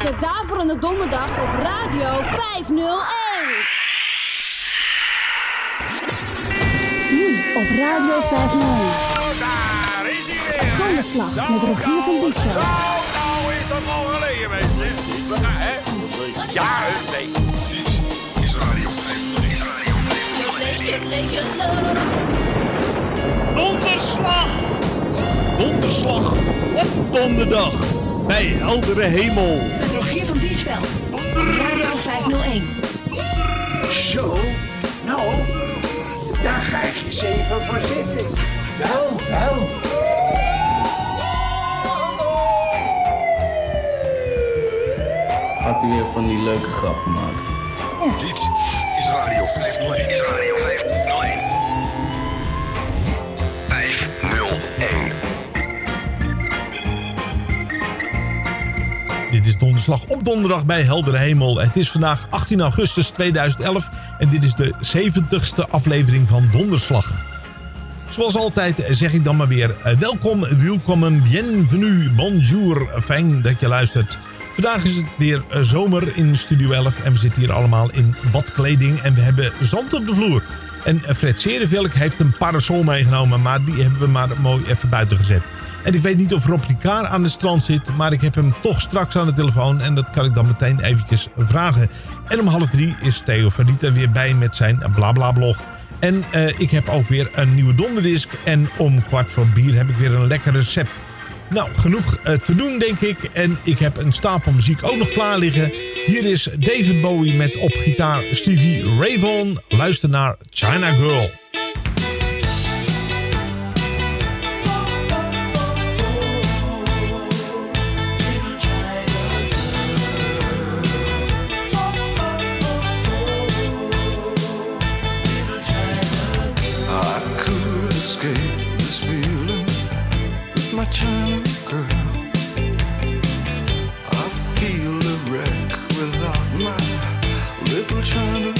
de Daverende Donderdag op Radio 501. Nu op Radio 501. Daar is hij weer. Donderslag met Rogier van Diesveld. Nou, nou is dat al geleden, mensen. Ja, hè? Ja, nee. Dit is Radio 501. Donderslag! Donderslag op donderdag bij heldere hemel. Radio 501. Zo, nou, daar ga ik eens even voor zitten. Wel, wel. Gaat hij weer van die leuke grappen maken? Dit is Radio 501. Is Radio 501. 501. Is donderslag op donderdag bij heldere hemel. Het is vandaag 18 augustus 2011 en dit is de 70ste aflevering van Donderslag. Zoals altijd zeg ik dan maar weer eh, welkom, welkom, bienvenue, bonjour, fijn dat je luistert. Vandaag is het weer eh, zomer in Studio 11 en we zitten hier allemaal in badkleding en we hebben zand op de vloer. En eh, Fred Serenvelk heeft een parasol meegenomen, maar die hebben we maar mooi even buiten gezet. En ik weet niet of Rob Ricard aan het strand zit, maar ik heb hem toch straks aan de telefoon en dat kan ik dan meteen eventjes vragen. En om half drie is Theo Verdieta weer bij met zijn blabla blog. En eh, ik heb ook weer een nieuwe donderdisc en om kwart voor bier heb ik weer een lekker recept. Nou, genoeg eh, te doen denk ik. En ik heb een stapel muziek ook nog klaar liggen. Hier is David Bowie met op gitaar Stevie Ray Vaughan. Luister naar China Girl. With my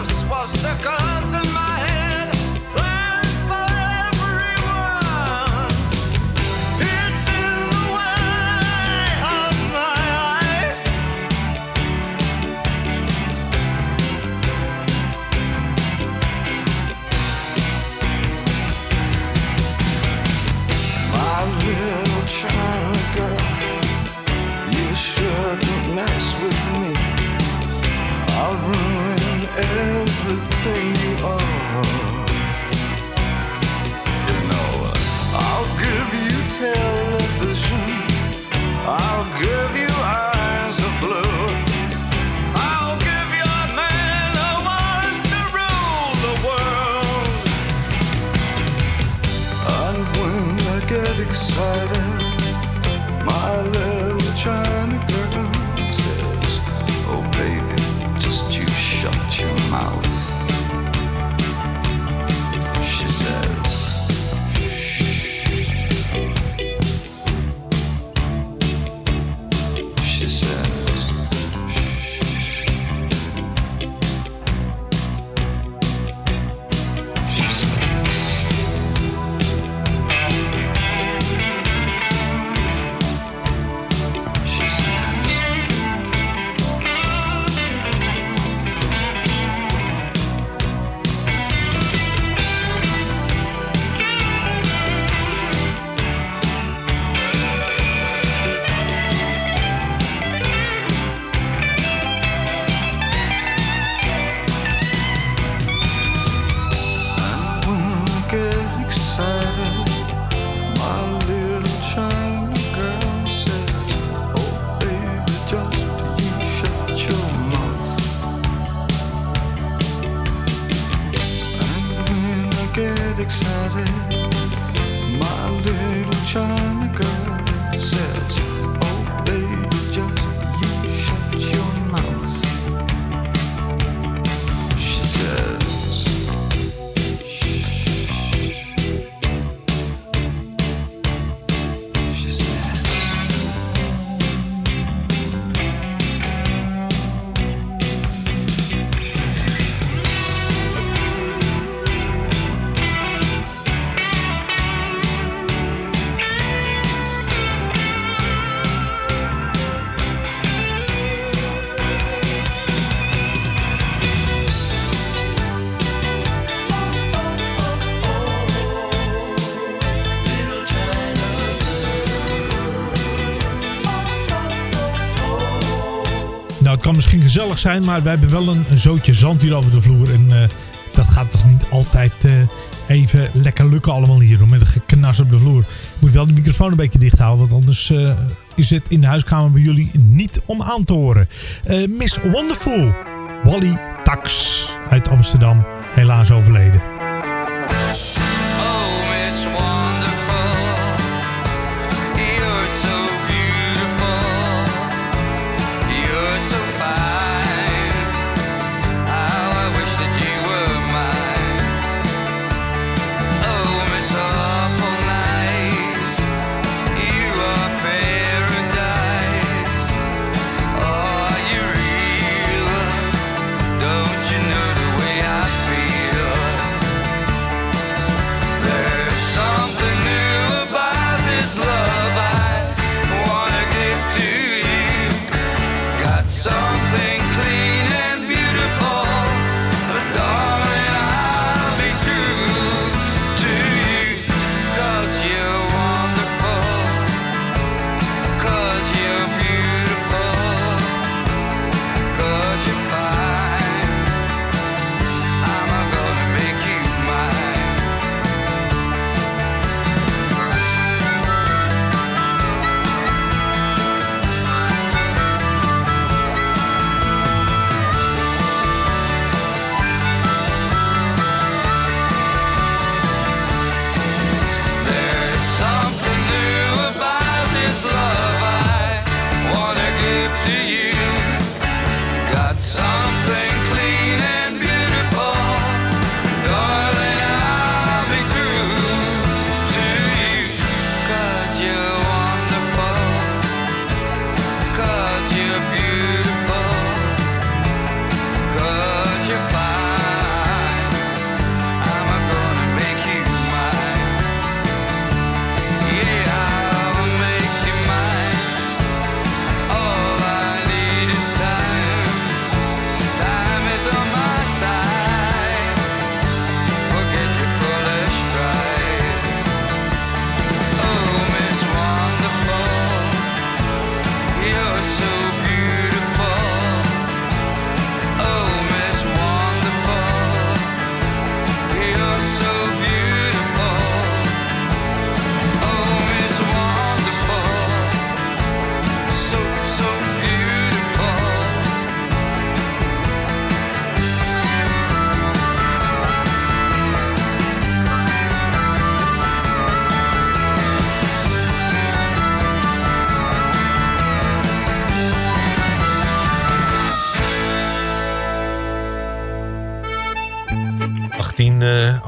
Of swastikas gezellig zijn, maar wij hebben wel een, zootje zand hier over de vloer. En eh, dat gaat toch niet altijd eh, even lekker lukken allemaal hier. Met een geknas op de vloer. Ik moet wel de microfoon een beetje dicht houden, want anders eh, is het in de huiskamer bij jullie niet om aan te horen. Miss Wonderful, Wally Tax uit Amsterdam, helaas overleden.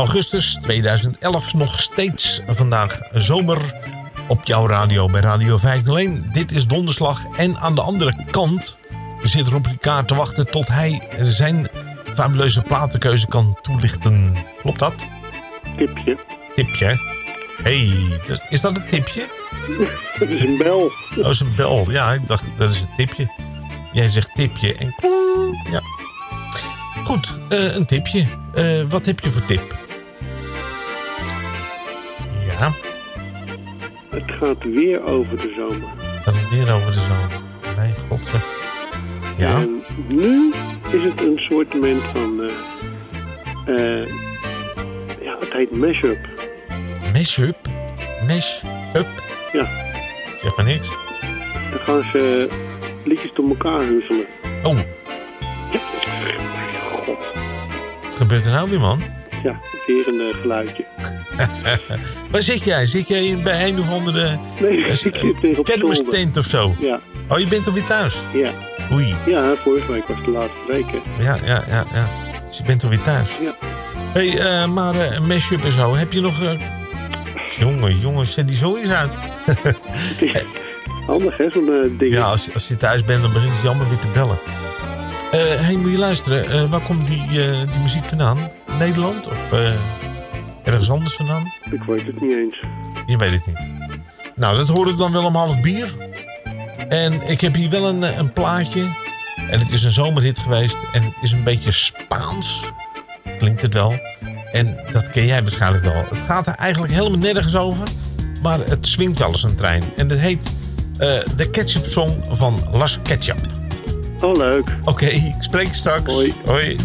Augustus 2011 nog steeds vandaag zomer op jouw radio bij Radio 501. Dit is donderslag en aan de andere kant zit Rob Ricard te wachten tot hij zijn fabuleuze platenkeuze kan toelichten. Klopt dat? Tipje. Tipje. hey, dus- is dat een tipje? Dat is een bel. Dat is een bel. Ja, ik dacht dat is een tipje. Jij zegt tipje en. Ja. Goed, eh, een tipje. Eh, wat heb je voor tip? Gaat weer over de zomer. dat is weer over de zomer. Mijn god zeg. Ja, En nu is het een soort van... eh, eh, ja, het heet mashup. mash-up. Mash-up. Ja, Zeg maar niks. dan gaan ze liedjes door elkaar husselen. Oh, Ja, mijn god. wat gebeurt er nou weer, man? Ja, weer een geluidje. Waar zit jij? Zit jij in- bij een of andere Nee, eh, ik zit kermistent of zo? Ja, Oh, je bent alweer thuis? ja. Oei. Ja, vorige week was de laatste week. hè. Ja, ja, ja, ja. Dus je bent alweer thuis. Ja. hey, eh, maar een mashup en zo. Heb je nog... Jongen, jongen, zet die zo eens uit. Handig hè, zo'n ding. Ja, als, je- als je thuis bent, dan begint hij allemaal weer te bellen. Hé, hey, moet je luisteren. waar komt die, die muziek vandaan? Nederland? Of eh, ergens anders vandaan? Ik weet het niet eens. Je weet het niet. Nou, dat hoorde ik dan wel om half bier. En ik heb hier wel een, eh, een plaatje. En het is een zomerhit geweest. En het is een beetje Spaans. Klinkt het wel. En dat ken jij waarschijnlijk wel. Het gaat er eigenlijk helemaal nergens over. Maar het swingt wel eens een trein. En dat heet eh, de Ketchup Song van Lars Ketchup. Oh, leuk. Oké, ik spreek straks. Hoi. Hoi.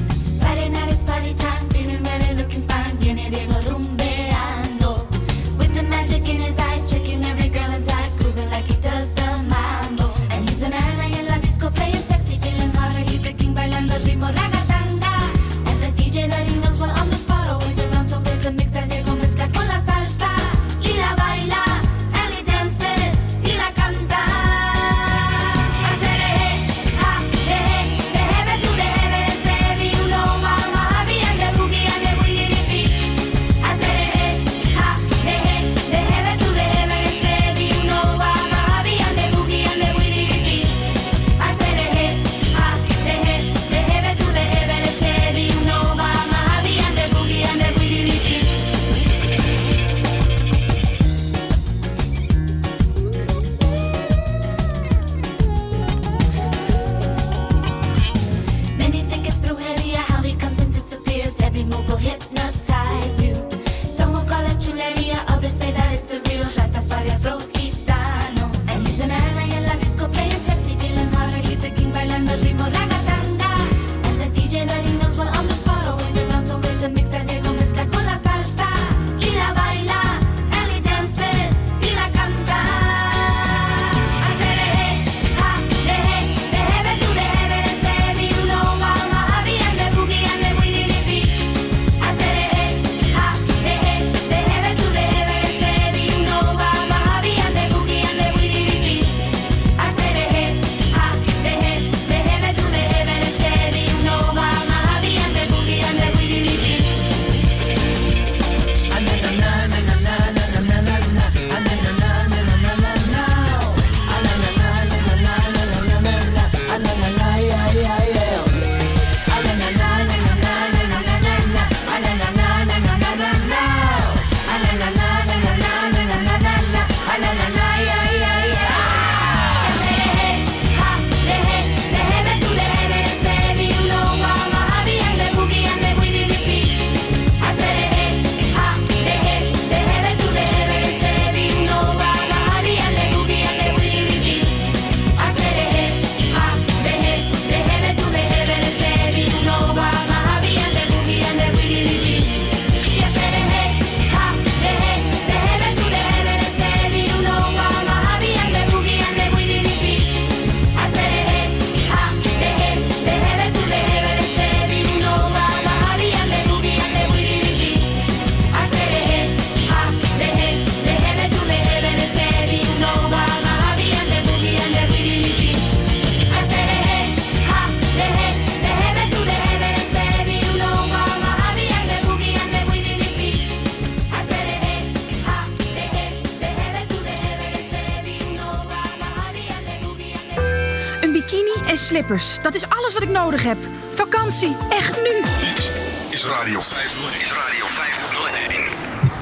slippers. Dat is alles wat ik nodig heb. Vakantie, echt nu. Dit is Radio 501. Is Radio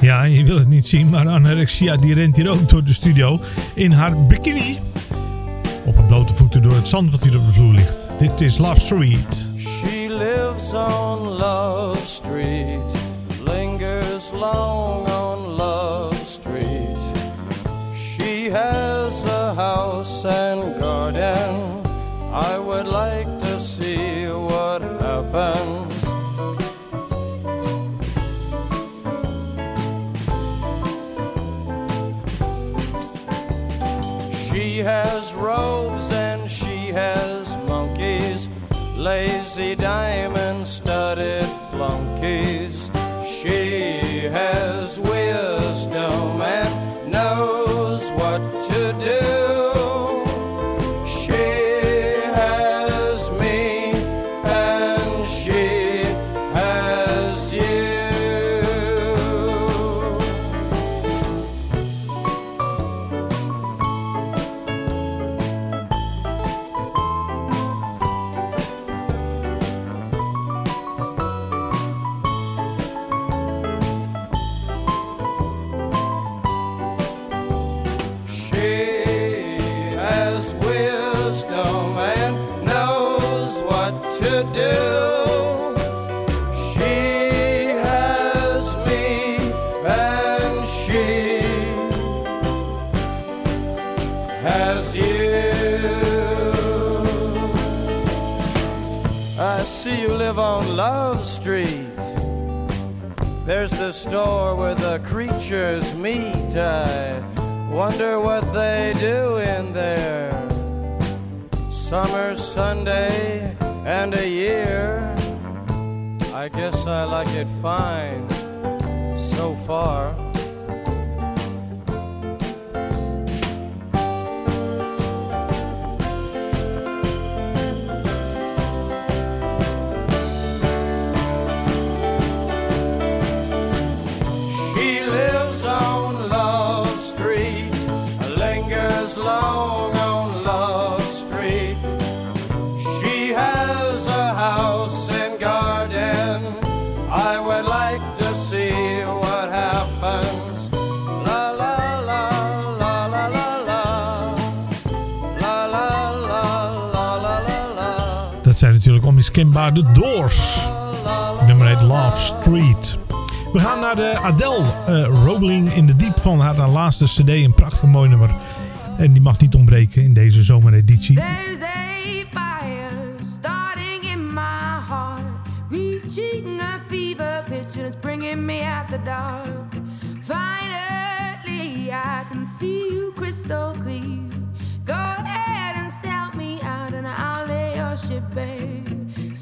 Ja, je wil het niet zien, maar Anorexia die rent hier ook door de studio in haar bikini. Op haar blote voeten door het zand wat hier op de vloer ligt. Dit is Love Street. She lives on Love Street. fancy diamond studded flunkies she has. store where the creatures meet. I wonder what they do in there. Summer Sunday and a year. I guess I like it fine so far. herkenbaar de Doors. Nummer 1 Love Street. We gaan naar de Adele uh, Rolling in the Deep van haar, haar laatste cd. Een prachtig mooi nummer. En die mag niet ontbreken in deze zomereditie. There's a fire starting in my heart. Reaching a fever pitch and it's bringing me out the dark. Finally I can see you crystal clear. Go ahead and sell me out and I'll lay your ship bare.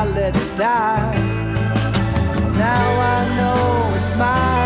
I let it die. Now I know it's mine.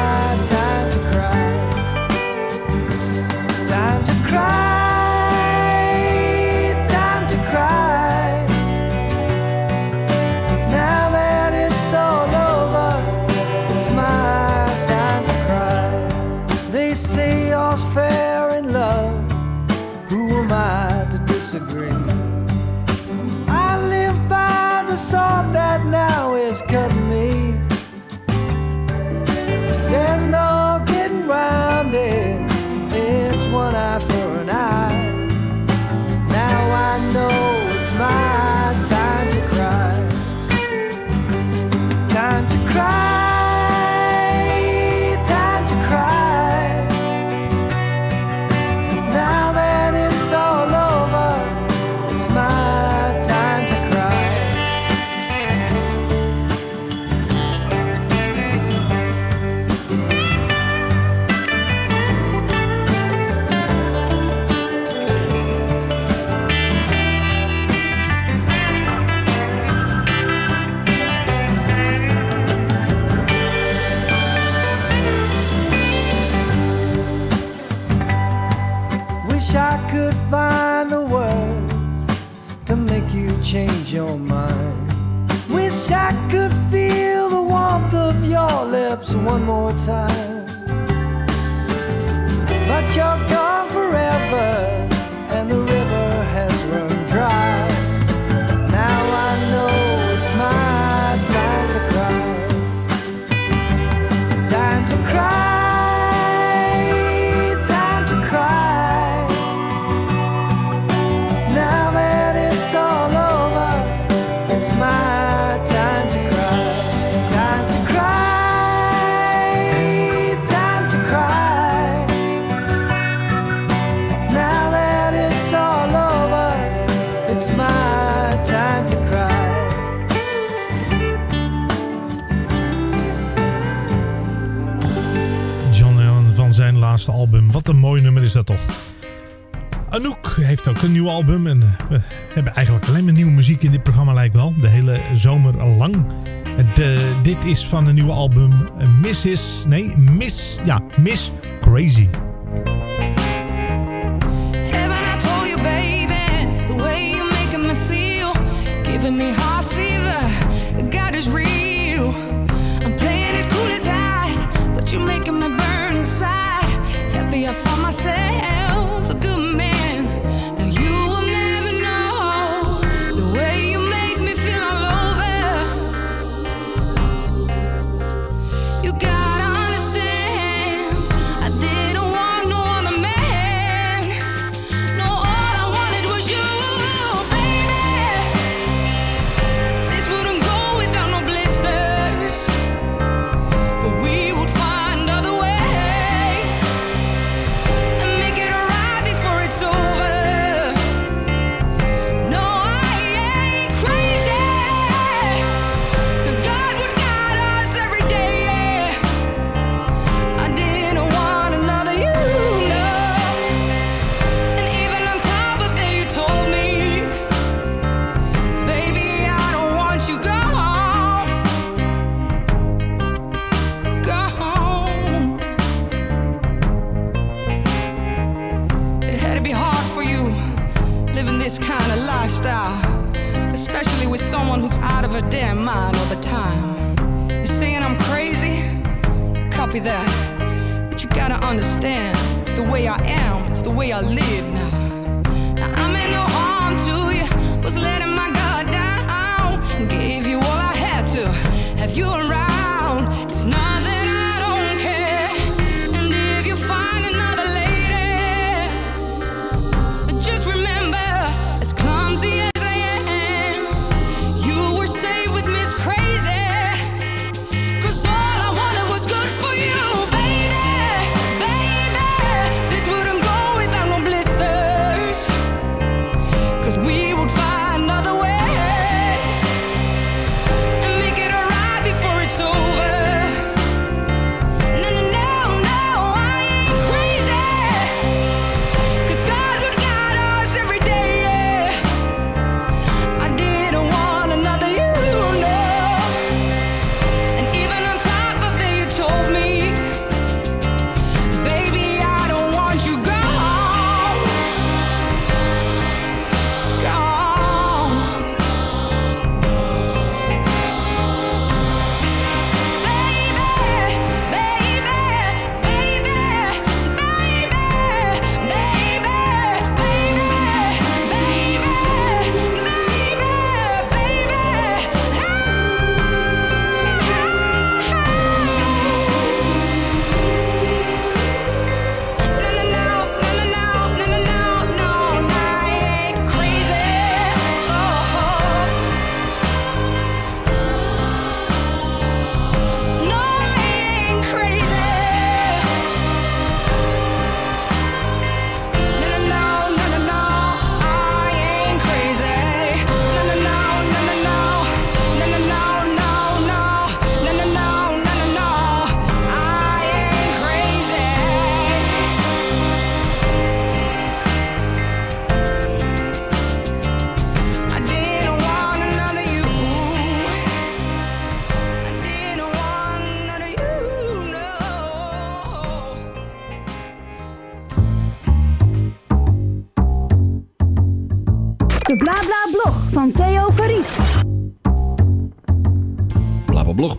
one more time. dat toch. Anouk heeft ook een nieuw album en eh, we hebben eigenlijk alleen maar nieuwe muziek in dit programma lijkt wel. De hele zomer lang. Eh, dit is van een nieuwe album eh, Mrs. Nee, Miss, ja, Miss Crazy.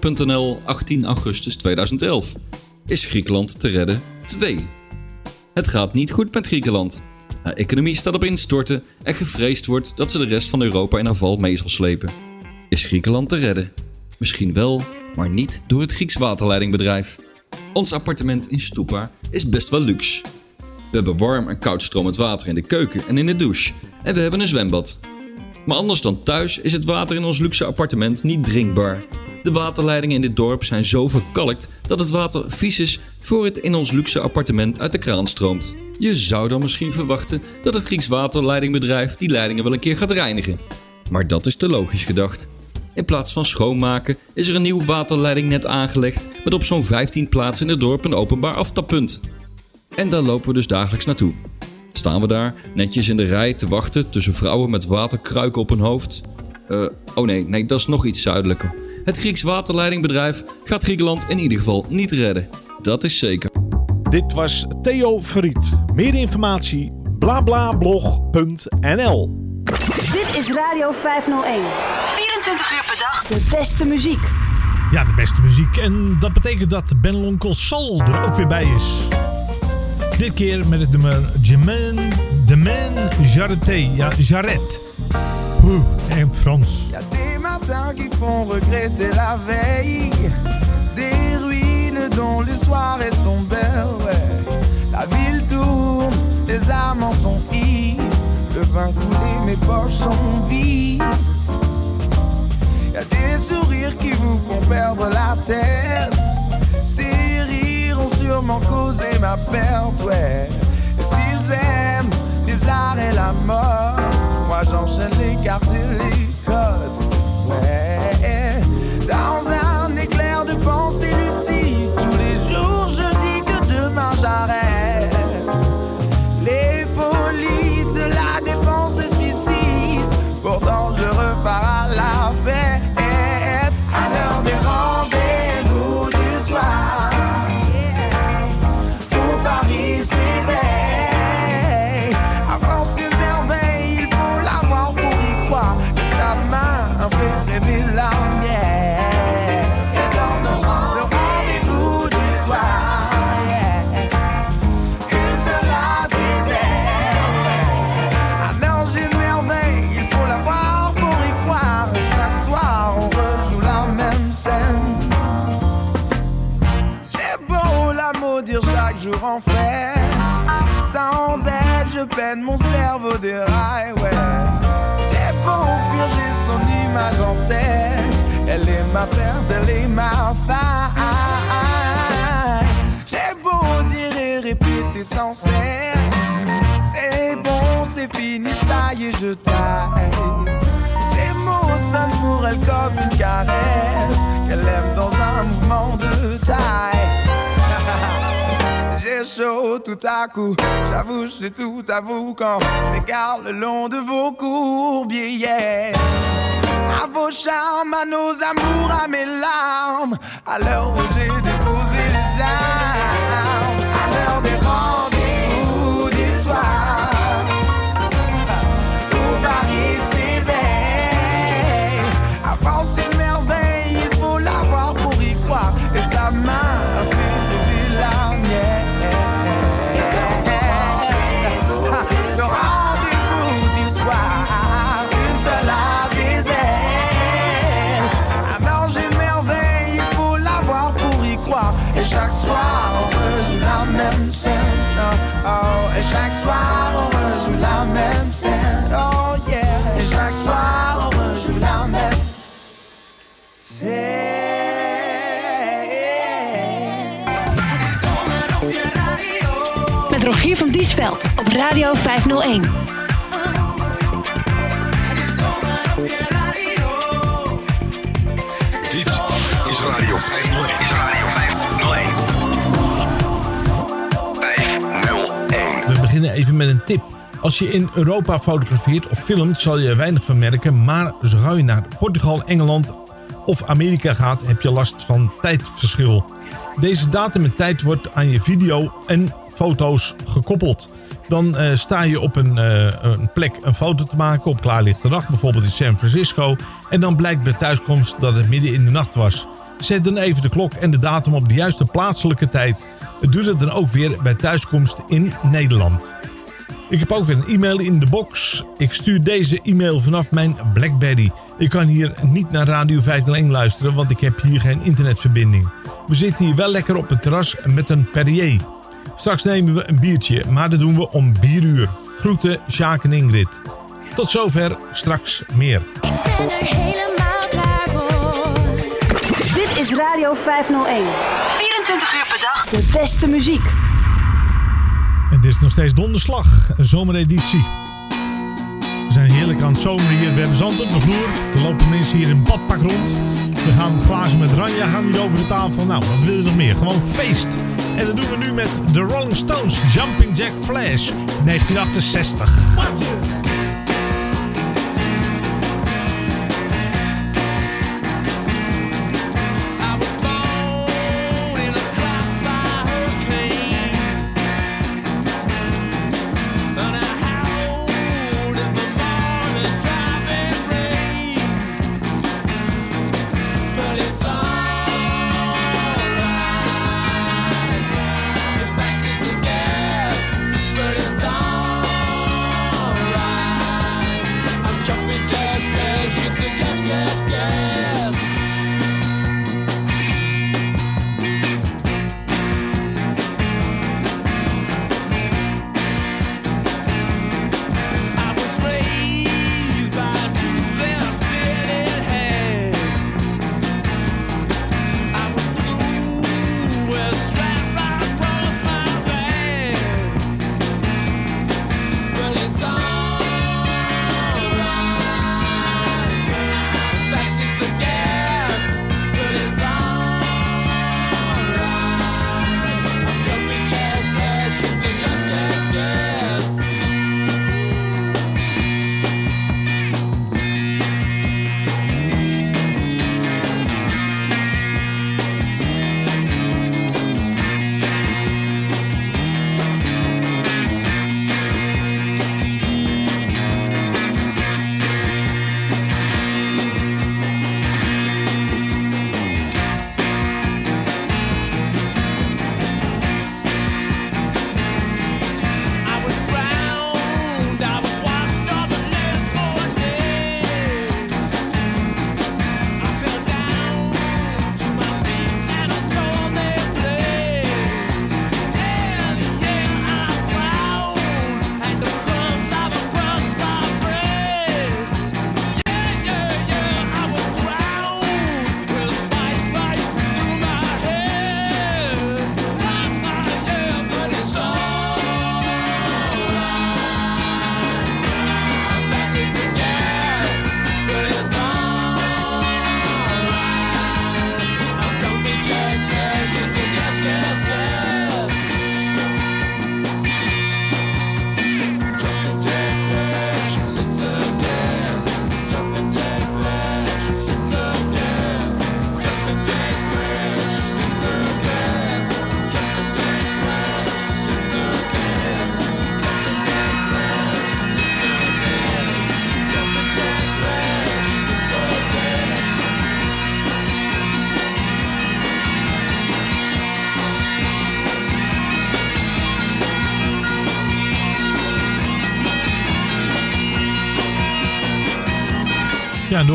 Blablablog.nl 18 augustus 2011. Is Griekenland te redden? 2. Het gaat niet goed met Griekenland. De economie staat op instorten en gevreesd wordt dat ze de rest van Europa in haar val mee zal slepen. Is Griekenland te redden? Misschien wel, maar niet door het Grieks waterleidingbedrijf. Ons appartement in Stupa is best wel luxe. We hebben warm en koud stromend water in de keuken en in de douche. En we hebben een zwembad. Maar anders dan thuis is het water in ons luxe appartement niet drinkbaar. De waterleidingen in dit dorp zijn zo verkalkt dat het water vies is voor het in ons luxe appartement uit de kraan stroomt. Je zou dan misschien verwachten dat het Grieks waterleidingbedrijf die leidingen wel een keer gaat reinigen. Maar dat is te logisch gedacht. In plaats van schoonmaken is er een nieuw waterleidingnet aangelegd met op zo'n 15 plaatsen in het dorp een openbaar aftappunt. En daar lopen we dus dagelijks naartoe. Staan we daar, netjes in de rij, te wachten tussen vrouwen met waterkruiken op hun hoofd? Eh, oh nee, nee, dat is nog iets zuidelijker. Het Grieks waterleidingbedrijf gaat Griekenland in ieder geval niet redden. Dat is zeker. Dit was Theo Verriet. Meer informatie blablablog.nl Dit is Radio 501. 24 uur per dag. De beste muziek. Ja, de beste muziek. En dat betekent dat Ben Lonkel Sol er ook weer bij is. Dit keer met het nummer Jemaine de Man Jarreté. Ja, Jarret. Oeh, en Frans. Y a des matins qui font regretter la veille. Des ruines dont les soirées sont belles. La ville tourne, les amants sont ivres. Le vin coulé, mes poches sont vides. Y a des sourires qui vous font perdre la tête. Ces rires ont sûrement causé ma perte, ouais. Et s'ils aiment les arts et la mort, j'enchaîne les cartes et les codes, ouais. Dans un éclair de pensée lucide, tous les jours je dis que demain j'arrête. Mon cerveau déraille, ouais. J'ai beau fuir, j'ai son image en tête. Elle est ma perte, elle est ma faille. J'ai beau dire et répéter sans cesse. C'est bon, c'est fini, ça y est, je taille. Ces mots sonnent pour elle comme une caresse. Qu'elle aime dans un mouvement de taille. J'ai chaud tout à coup, j'avoue, je tout avoue quand je m'égare le long de vos courbiers. Yeah. À vos charmes, à nos amours, à mes larmes, à l'heure où j'ai déposé les armes, Met Rogier van Diesveld op Radio 501. Dit is Radio 501. Is Radio 501. 501. We beginnen even met een tip. Als je in Europa fotografeert of filmt, zal je er weinig van merken. Maar zo gauw je naar Portugal, Engeland of Amerika gaat, heb je last van tijdverschil. Deze datum en tijd wordt aan je video en foto's gekoppeld. Dan eh, sta je op een, eh, een plek een foto te maken op klaarlichte dag, bijvoorbeeld in San Francisco. En dan blijkt bij thuiskomst dat het midden in de nacht was. Zet dan even de klok en de datum op de juiste plaatselijke tijd. Het het dan ook weer bij thuiskomst in Nederland. Ik heb ook weer een e-mail in de box. Ik stuur deze e-mail vanaf mijn Blackberry. Ik kan hier niet naar Radio 501 luisteren, want ik heb hier geen internetverbinding. We zitten hier wel lekker op het terras met een Perrier. Straks nemen we een biertje, maar dat doen we om bieruur. Groeten, Sjaak en Ingrid. Tot zover, straks meer. helemaal klaar voor. Dit is Radio 501. 24 uur per dag. De beste muziek. Dit is nog steeds donderslag, een zomereditie. We zijn heerlijk aan het zomeren hier. We hebben zand op de vloer. Er lopen mensen hier in badpak rond. We gaan glazen met ranja gaan hier over de tafel. Nou, wat wil je nog meer? Gewoon feest. En dat doen we nu met de Rolling Stones Jumping Jack Flash 1968.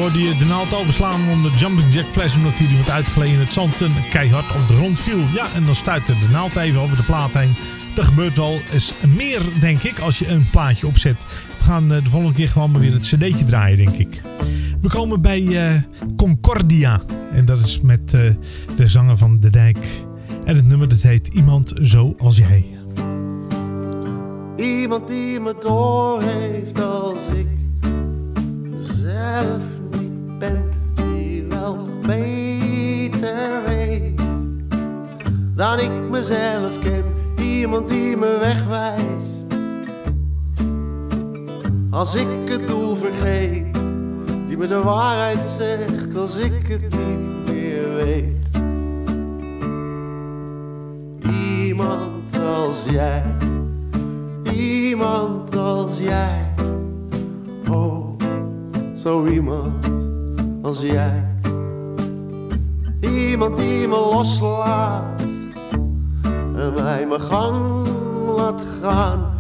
Hoorde je de naald overslaan om de jumping jack fles omdat hij wat uitgeleden in het zand en keihard op de grond viel. Ja, en dan stuitte de naald even over de plaat heen. Dat gebeurt wel eens meer, denk ik, als je een plaatje opzet. We gaan eh, de volgende keer gewoon maar weer het cd'tje draaien, denk ik. We komen bij eh, Concordia. En dat is met eh, de zanger van De Dijk. En het nummer dat heet Iemand Zoals Jij. Iemand die me door heeft als ik dan ik mezelf ken. Iemand die me wegwijst als ik het doel vergeet, die me de waarheid zegt als ik het niet meer weet. Iemand als jij. Iemand als jij. Oh, zo iemand als jij. Iemand die me loslaat mij mijn gang laat gaan.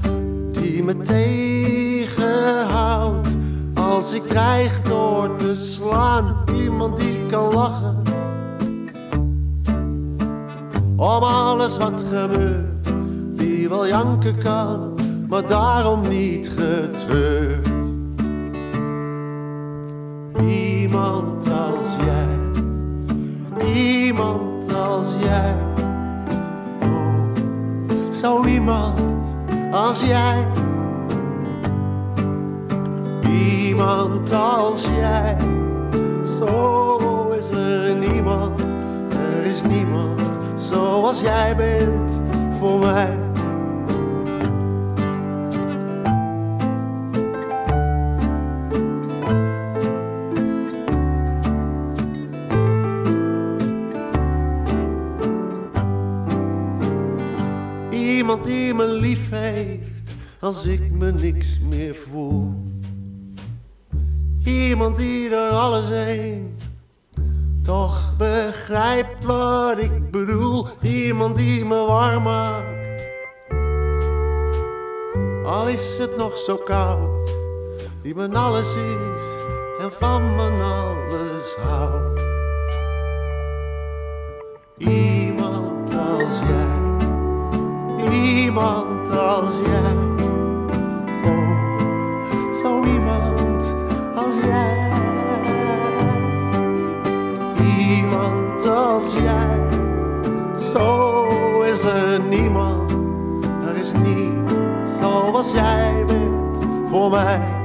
Die me tegenhoudt als ik dreig door te slaan. Iemand die kan lachen om alles wat gebeurt. Die wel janken kan, maar daarom niet getreurd. Zo iemand als jij. Iemand als jij. Zo is er niemand, er is niemand zoals jij bent voor mij. Als ik me niks meer voel. Iemand die er alles heen toch begrijpt wat ik bedoel. Iemand die me warm maakt. Al is het nog zo koud, die mijn alles is en van mijn alles houdt. Iemand als jij, iemand als jij. Zo iemand als jij. Iemand als jij. Zo is er niemand, er is niet zoals jij bent voor mij.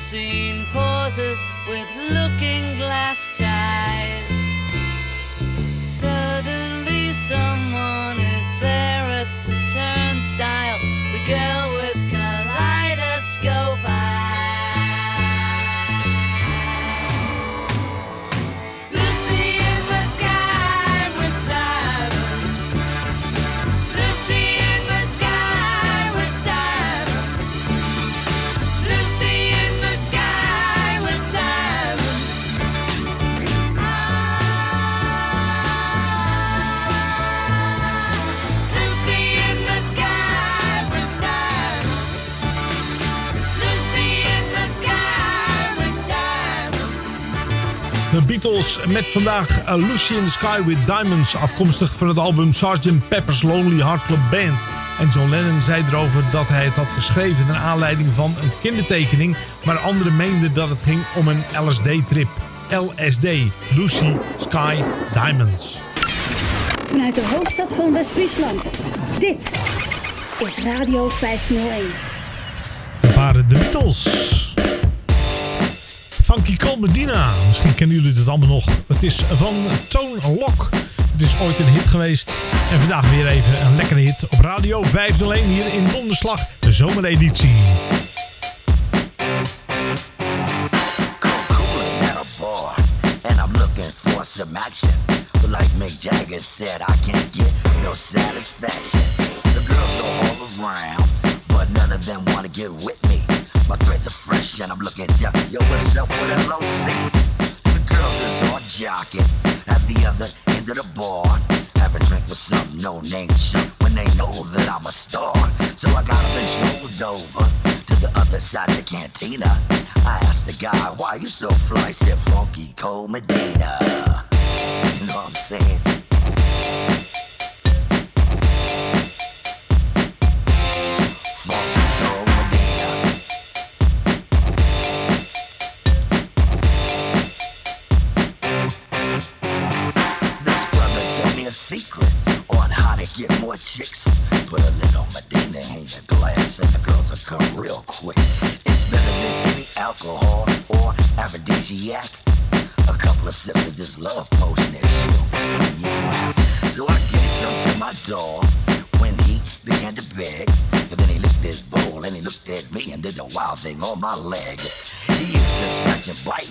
seen. Met vandaag A Lucy in the Sky with Diamonds, afkomstig van het album Sgt. Pepper's Lonely Heart Club Band. En John Lennon zei erover dat hij het had geschreven naar aanleiding van een kindertekening, maar anderen meenden dat het ging om een LSD-trip. LSD, Lucy Sky Diamonds. Vanuit de hoofdstad van West-Friesland. Dit is Radio 501. Dat waren de Beatles. Funky Cole Medina. Misschien kennen jullie dit allemaal nog. Het is van Tone Lock. Het is ooit een hit geweest. En vandaag weer even een lekkere hit op Radio 501 hier in Donderslag. De zomereditie. some action. But like Mick Jagger said, I can't get no satisfaction. The girls are all around, but none of them wanna get with and I'm looking down. Yo, what's up with LOC? The girls is all jocking at the other end of the bar. Have a drink with some no-name chump when they know that I'm a star. So I got them strolled over to the other side of the cantina. I asked the guy, why you so fly? He said, Funky Cole Medina. You know what I'm saying? My leg. He used to scratch and bite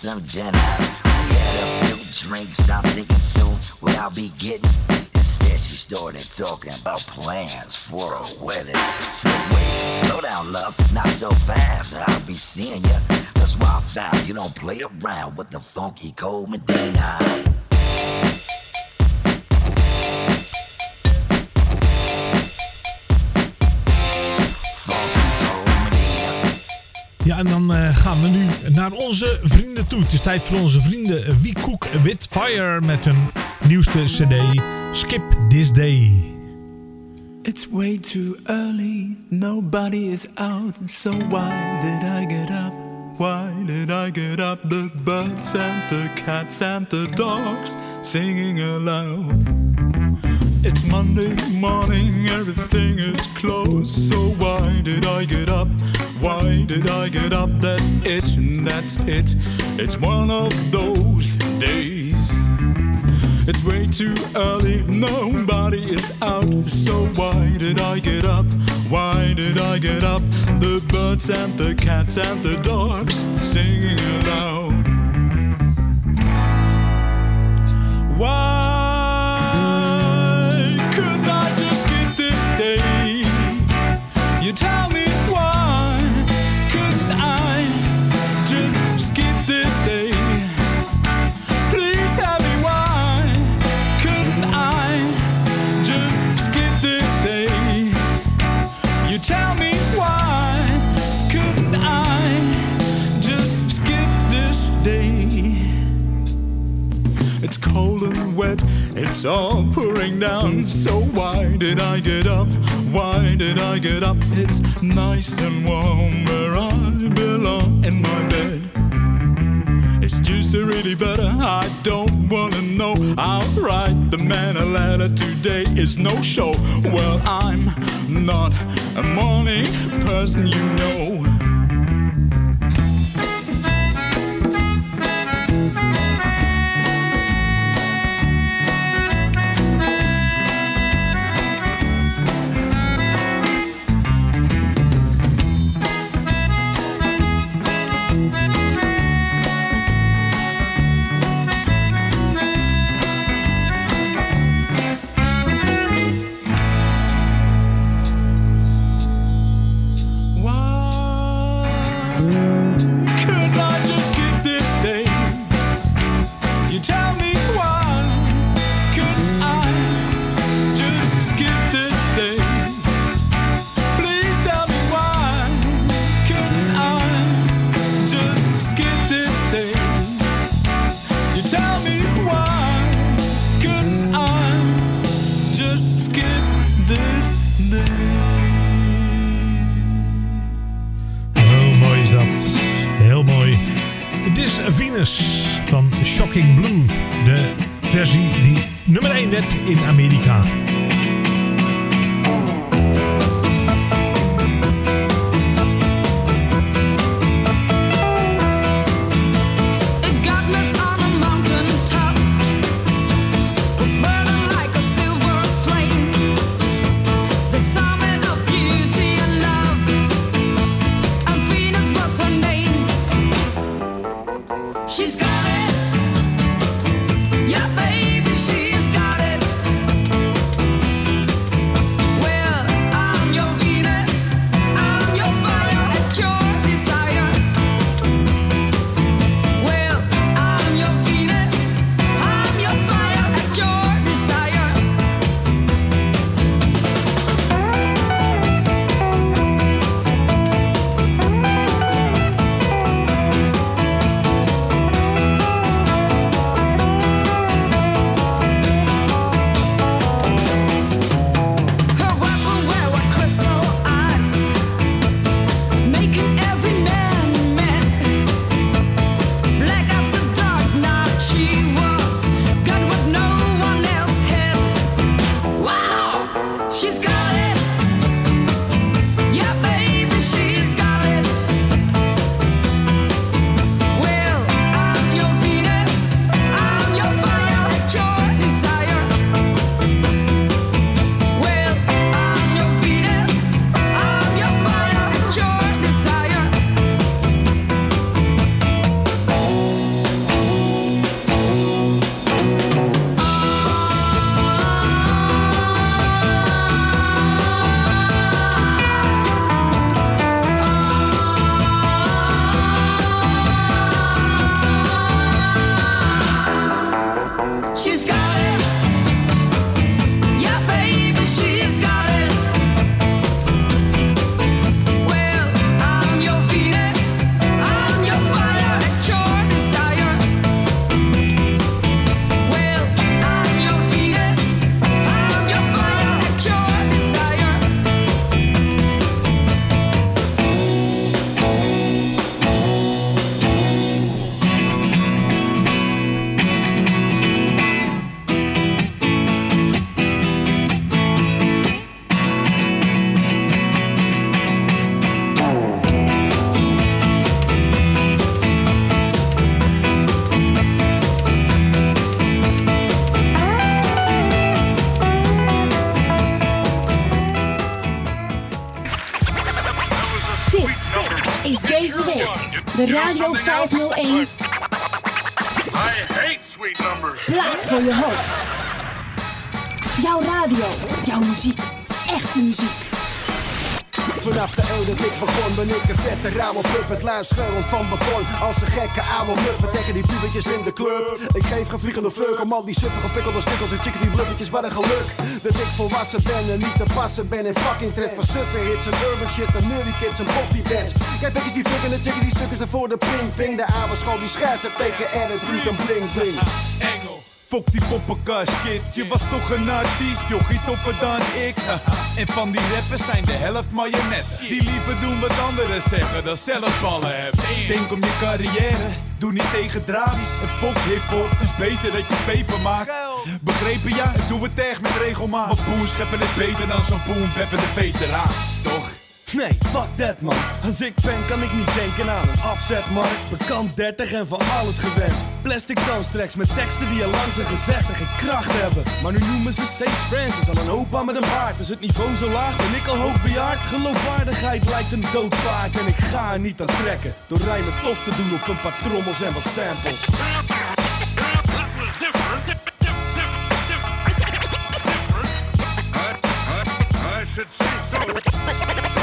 Handsome dinner. We had a few drinks, I'm thinking soon what I'll be getting. Instead, she started talking about plans for a wedding. So wait, slow down, love, not so fast. I'll be seeing ya. That's why I found you don't play around with the funky cold Medina. Ja, en dan eh, gaan we nu naar onze vrienden toe. Het is tijd voor onze vrienden We Cook With Fire met hun nieuwste cd Skip This Day. It's way too early, nobody is out, so why did I get up? Why did I get up? The birds and the cats and the dogs singing aloud. It's Monday morning, everything is closed, so why did I get up? Why did I get up? That's it, and that's it. It's one of those days. It's way too early, nobody is out. So why did I get up? Why did I get up? The birds and the cats and the dogs singing aloud. Why it's all pouring down. So why did I get up? Why did I get up? It's nice and warm where I belong in my bed. It's just really better. I don't wanna know. I'll write the man a letter. Today is no show. Well, I'm not a morning person, you know. Was her name. She's got it. Puppet Luidschreeuwend van balkon als een gekke oude muppet Tegen die pubertjes in de club. Ik geef geen vliegende fuck al die suffe gepikkelde stukkels En chicken die bluffetjes, wat een geluk Dat ik volwassen ben en niet te passen ben In fucking trends. Van suffe hits en urban shit En nerdy kids en poppy Kijk pikjes die fucken en chickies die sukkers ervoor de ping ping. De oude school die schuift de fake en het doet een bling bling Fok die poppenkast shit, je was toch een artiest, jochie toffer dan ik. en van die rappers zijn de helft mayonaise. Die liever doen wat anderen zeggen dan zelf ballen hebben. Denk om je carrière, doe niet tegen draads. En fok hiphop, het is beter dat je peper maakt. Begrepen ja, doe het echt met regelmaat. Want boem scheppen is beter dan zo'n peppende veteraan, toch? Nee, fuck that man. Als ik ben, kan ik niet denken aan een afzetmarkt. Bekant 30 en van alles gewend. Plastic danstracks met teksten die al lang zijn gezegd en geen kracht hebben. Maar nu noemen ze Sage Francis al een opa met een baard. Is het niveau zo laag, ben ik al hoogbejaard? Geloofwaardigheid lijkt een dood paard en ik ga er niet aan trekken. Door rijmen tof te doen op een paar trommels en wat samples. Should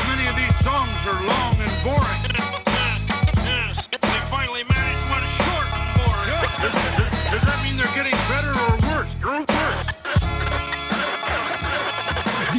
many of these songs are long and boring.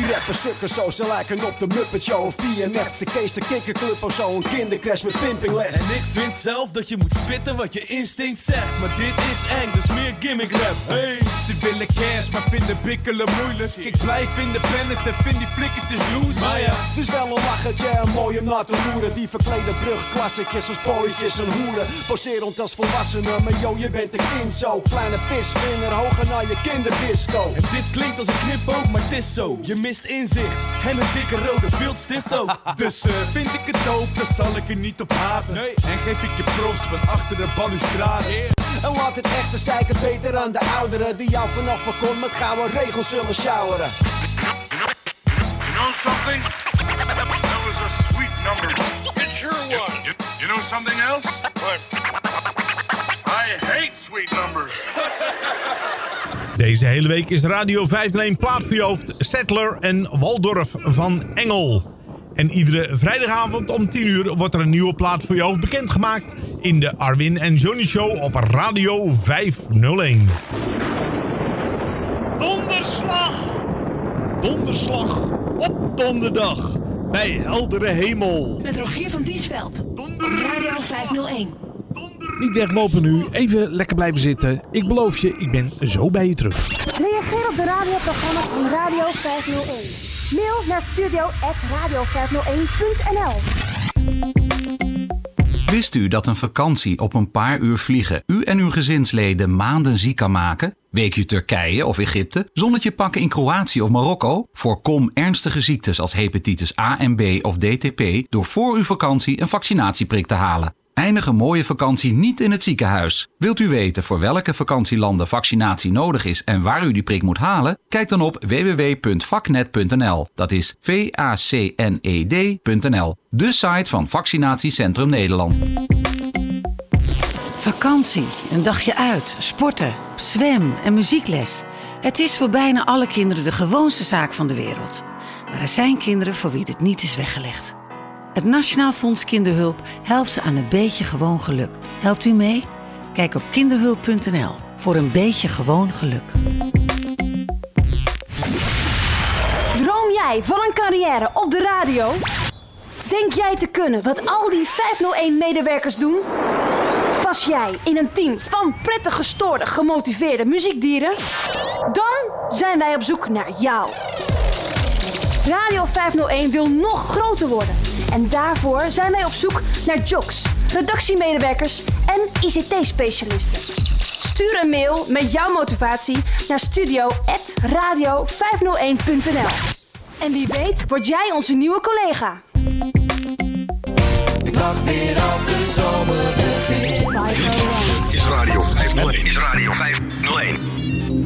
Die rappers sukken zo, ze lijken op de Muppet Show Of DMF, de Kees de Kikkerclub of zo Een kindercrash met pimpingles En ik vind zelf dat je moet spitten wat je instinct zegt. Maar dit is eng, dus meer gimmick rap. Hey, ze willen cash, maar vinden bikkelen moeilijk. Ik blijf in de planet en vind die flikkertjes loose. Maar ja, het is wel een lachertje en mooi om naar te loeren Die verklede brugklassicjes als pooietjes en hoeren Poserend als volwassenen, maar yo, je bent een kind zo Kleine pisvinger, hoger naar je kinderdisco En dit klinkt als een knipoog, maar het is zo. Je mist inzicht en een dikke rode viltstift ook. Dus eh, vind ik het dope, dan zal ik er niet op haten. En geef ik je props van achter de balustrade. En laat het echte zeiken beter aan de ouderen Die jou vanaf balkon met gouden regels zullen sjouweren You know something? That was a sweet number. It sure was. You, you know something else? Deze hele week is Radio 501 plaat voor je hoofd, Settler en Waldorf van Engel. En iedere vrijdagavond om 10 uur wordt er een nieuwe plaat voor je hoofd bekendgemaakt in de Arwin en Johnny Show op Radio 501. Donderslag! Donderslag op donderdag bij heldere hemel. Met Rogier van Diesveld. Radio 501. Niet weglopen nu, even lekker blijven zitten. Ik beloof je, ik ben zo bij je terug. Reageer op de radioprogramma's van Radio 501. Mail naar studio.radio501.nl Wist u dat een vakantie op een paar uur vliegen u en uw gezinsleden maanden ziek kan maken? Week u Turkije of Egypte, zonnetje pakken in Kroatië of Marokko? Voorkom ernstige ziektes als hepatitis A en B of DTP door voor uw vakantie een vaccinatieprik te halen. Eindig een mooie vakantie niet in het ziekenhuis. Wilt u weten voor welke vakantielanden vaccinatie nodig is en waar u die prik moet halen? Kijk dan op www.vaknet.nl. Dat is v a c n e d.nl. De site van Vaccinatiecentrum Nederland. Vakantie, een dagje uit, sporten, zwem en muziekles. Het is voor bijna alle kinderen de gewoonste zaak van de wereld. Maar er zijn kinderen voor wie dit niet is weggelegd. Het Nationaal Fonds Kinderhulp helpt ze aan een beetje gewoon geluk. Helpt u mee? Kijk op kinderhulp.nl voor een beetje gewoon geluk. Droom jij van een carrière op de radio? Denk jij te kunnen wat al die 501-medewerkers doen? Pas jij in een team van prettig gestoorde, gemotiveerde muziekdieren? Dan zijn wij op zoek naar jou. Radio 501 wil nog groter worden. En daarvoor zijn wij op zoek naar jocks, redactiemedewerkers en ICT-specialisten. Stuur een mail met jouw motivatie naar studio.radio501.nl. En wie weet word jij onze nieuwe collega. Ik lach weer als de zomer begint. Is Radio 501. Is Radio 501.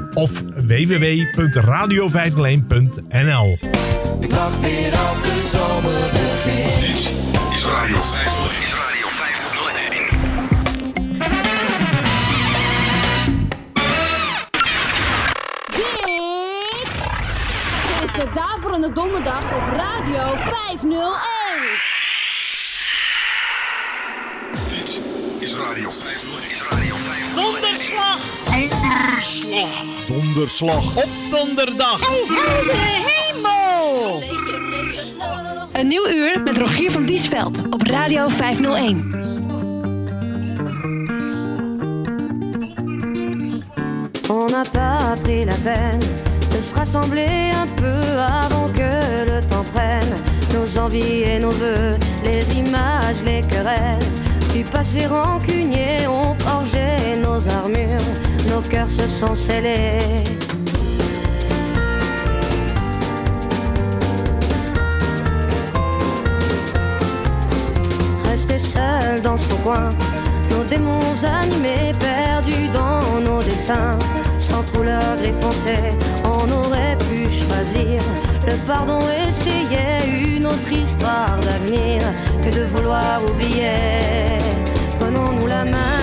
of www.radio501.nl. Ik lach weer als de zomer begint. Dit is Radio 501. Dit is de Daverende Donderdag op Radio 501. Dit is Radio 501. Donderslag! Donderslag! Donderslag op donderdag. hemel! Een nieuw uur met Rogier van Diesveld op Radio 501. On n'a pas pris la peine de se rassembler un peu avant que le temps prenne nos envies et nos voeux, les images, les querelles. Du passé rancunier ont forgé nos armures, nos cœurs se sont scellés. Rester seul dans son coin, nos démons animés, perdus dans nos dessins, sans couleur gris foncé, on aurait pu choisir. Le pardon, essayer une autre histoire d'avenir que de vouloir oublier. Prenons-nous la main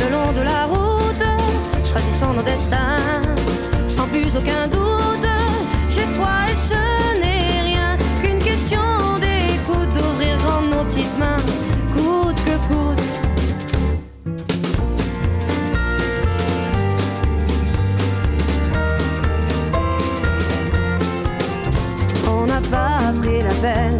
le long de la route, choisissons nos destins, sans plus aucun doute. J'ai foi et ce n'est rien qu'une question d'écoute, d'ouvrir nos petites mains, coûte que coûte. On n'a pas pris la peine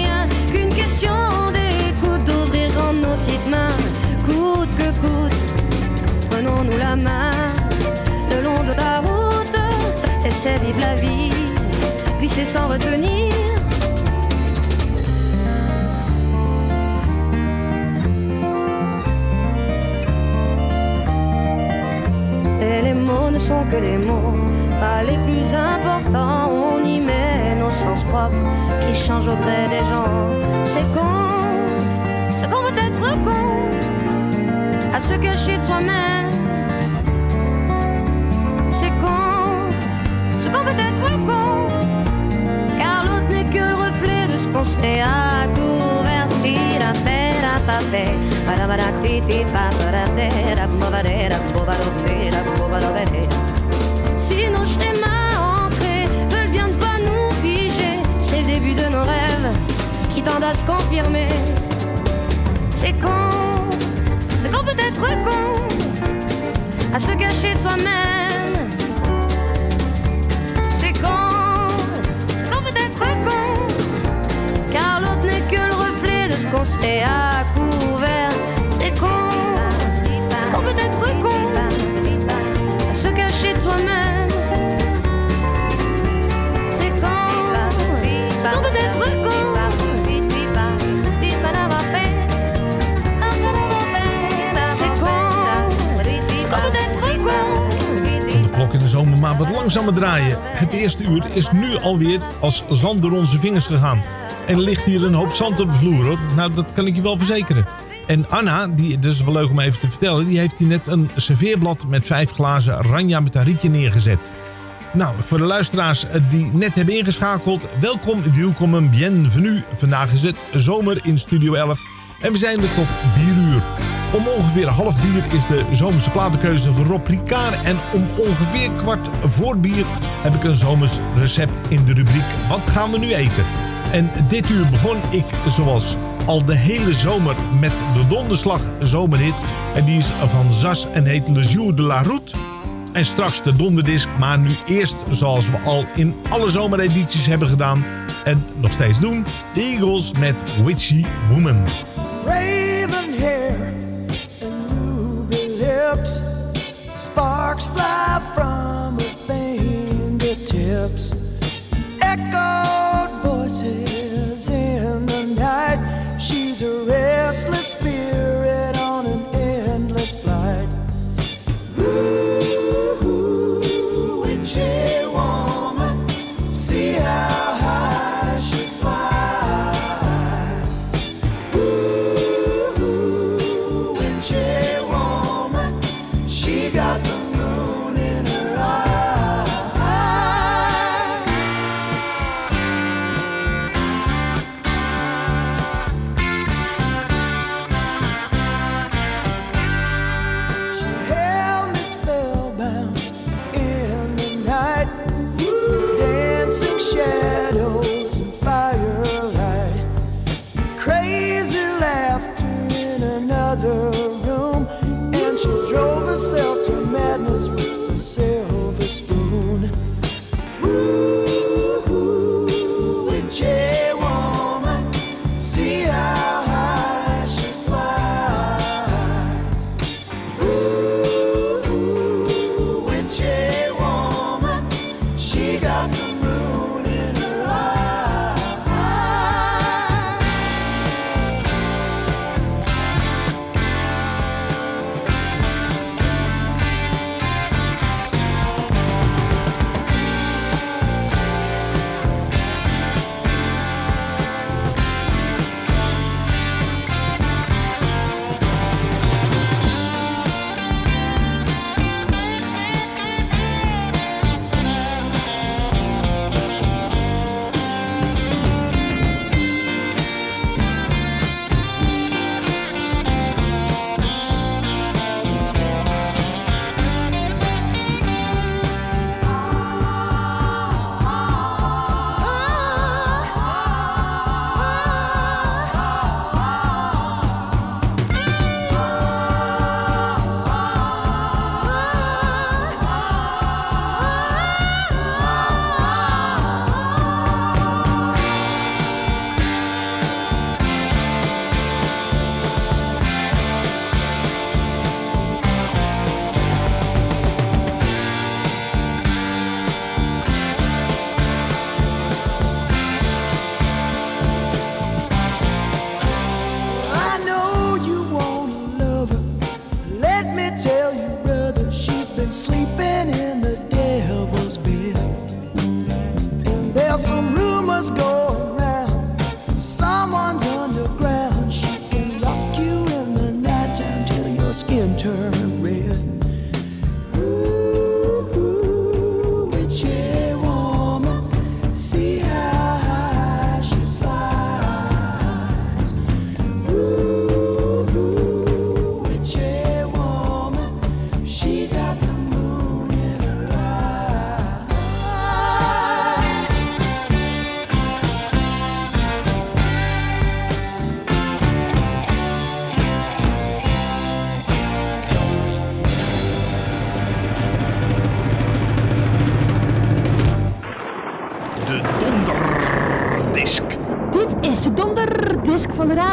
Le long de la route, laissez vivre la vie, glisser sans retenir. Et les mots ne sont que des mots, pas les plus importants. On y met nos sens propres qui changent au gré des gens. C'est con, c'est qu'on peut être con à se cacher de soi-même. Pera, papé, para, para, ti, ti, pa, para, tera, bobadera, bobadera, bobadera. Si nos schémas ancrés veulent bien ne pas nous figer, c'est le début de nos rêves qui tendent à se confirmer. C'est con, c'est qu'on peut être con à se cacher de soi-même. Qu'on se fait à couvert. C'est con, c'est qu'on peut être con à se cacher de soi-même. C'est con, c'est con. C'est con, con. In de zomer maar wat langzamer draaien. Het eerste uur is nu alweer als zand door onze vingers gegaan. En ligt hier een hoop zand op de vloer hoor. Nou, dat kan ik je wel verzekeren. En Anna, die, dat is wel leuk om even te vertellen, die heeft hier net een serveerblad met vijf glazen Ranja met haar rietje neergezet. Nou, voor de luisteraars eh, die net hebben ingeschakeld, welkom, welkom en bienvenue. Vandaag is het zomer in Studio 11 en we zijn er tot 4 uur. Om ongeveer half bier is de zomerse platenkeuze voor Rob Ricard. En om ongeveer kwart voor bier heb ik een zomers recept in de rubriek Wat gaan we nu eten? En dit uur begon ik zoals al de hele zomer met de donderslag zomerhit. En die is van Zas en heet Le Jour de la Route. En straks de donderdisc, maar nu eerst zoals we al in alle zomeredities hebben gedaan. En nog steeds doen, de Eagles met Witchy Woman. raven hair and ruby lips. Sparks fly from her fingertips. Voices in the night. She's a restless spirit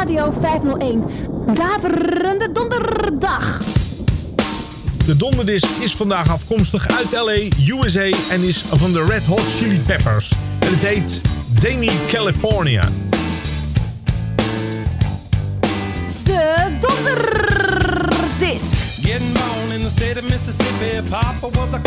Radio 501. Daverende donderdag. De donderdisc is vandaag afkomstig uit LA, USA en is van de Red Hot Chili Peppers. En het heet Danny California. De donderdisc. Getting born in the state of Mississippi. Papa was a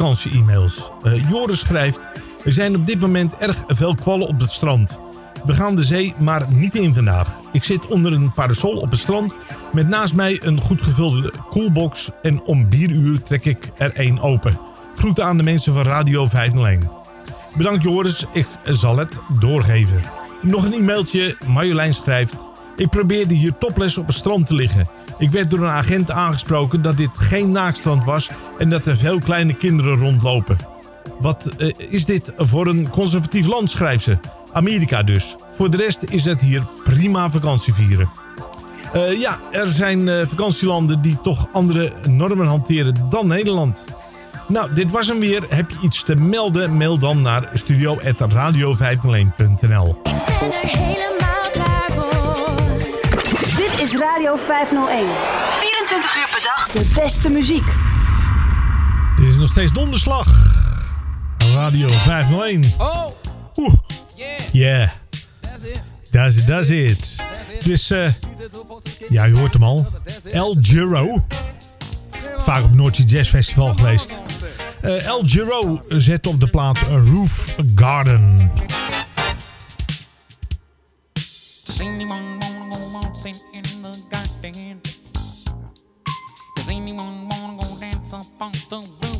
E-mails. Eh, Joris schrijft... Er zijn op dit moment erg veel kwallen op het strand. We gaan de zee maar niet in vandaag. Ik zit onder een parasol op het strand met naast mij een goed gevulde koelbox en om bieruur trek ik er één open. Groeten aan de mensen van Radio 501. Bedankt Joris, ik zal het doorgeven. Nog een e-mailtje, Marjolein schrijft... Ik probeerde hier topless op het strand te liggen. Ik werd door een agent aangesproken dat dit geen naakstrand was, en dat er veel kleine kinderen rondlopen. Wat eh, is dit voor een conservatief land, schrijft ze. Amerika dus. Voor de rest is het hier prima vakantie vieren. Eh, ja, er zijn eh, vakantielanden die toch andere normen hanteren dan Nederland. Nou, dit was hem weer. Heb je iets te melden? Mail dan naar helemaal klaar voor. Dit is Radio 501. 24 uur per dag. De beste muziek. Steeds donderslag. Radio 501. Oh! Oeh. Yeah. That's it, that's it. Dus, eh ja, je hoort hem al. El Giro. Vaak op Noordse Jazz Festival geweest. Eh, El Giro zet op de plaat Roof Garden. Go waltzing in the garden? Does anyone wanna go dance up on the roof?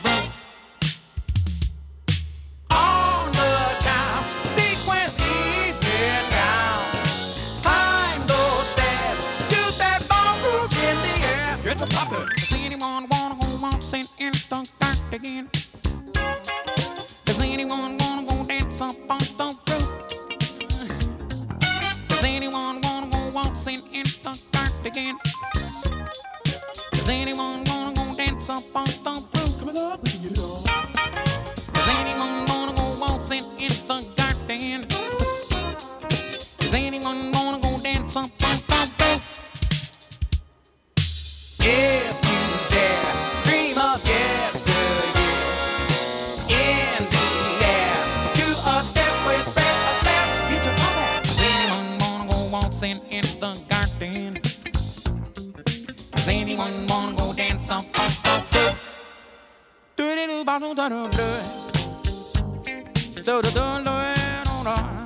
The garden? Does anyone wanna go dance up on the roof? Does anyone wanna go waltzing in the garden? Does anyone wanna go dance up on the roof? Coming up, we can get it on. Does anyone wanna go waltzing in the garden? Does anyone wanna go dance up on the roof? If Do do do ba do da do do. So do do do do do.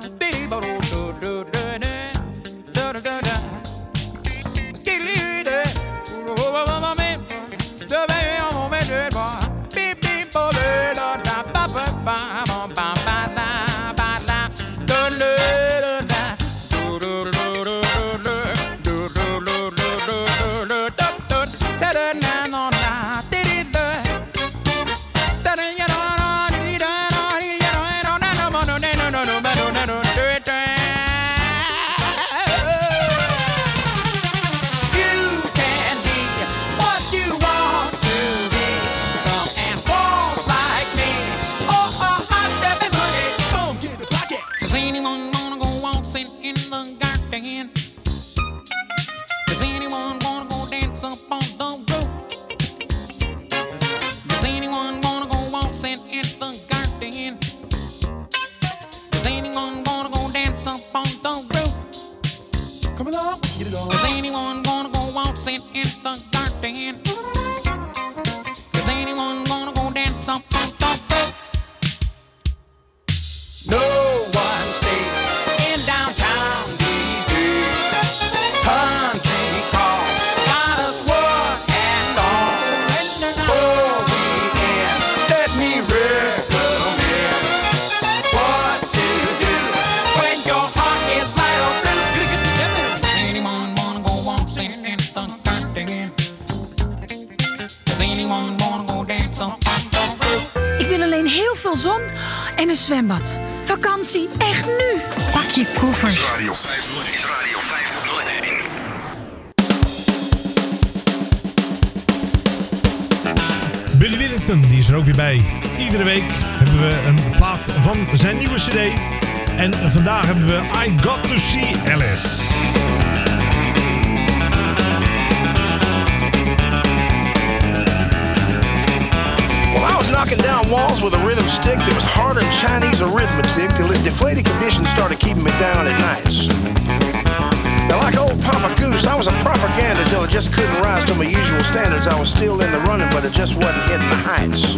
stand. En een zwembad. Vakantie, echt nu. Pak je koffers. Radio 501 is Radio 501. Billy Willington, die is er ook weer bij. Iedere week hebben we een plaat van zijn nieuwe cd. En vandaag hebben we I Got To See Alice. Knocking down walls with a rhythm stick that was harder than Chinese arithmetic till its deflated conditions started keeping me down at nights. Now, like old Papa Goose, I was a propaganda till it just couldn't rise to my usual standards. I was still in the running, but it just wasn't hitting the heights.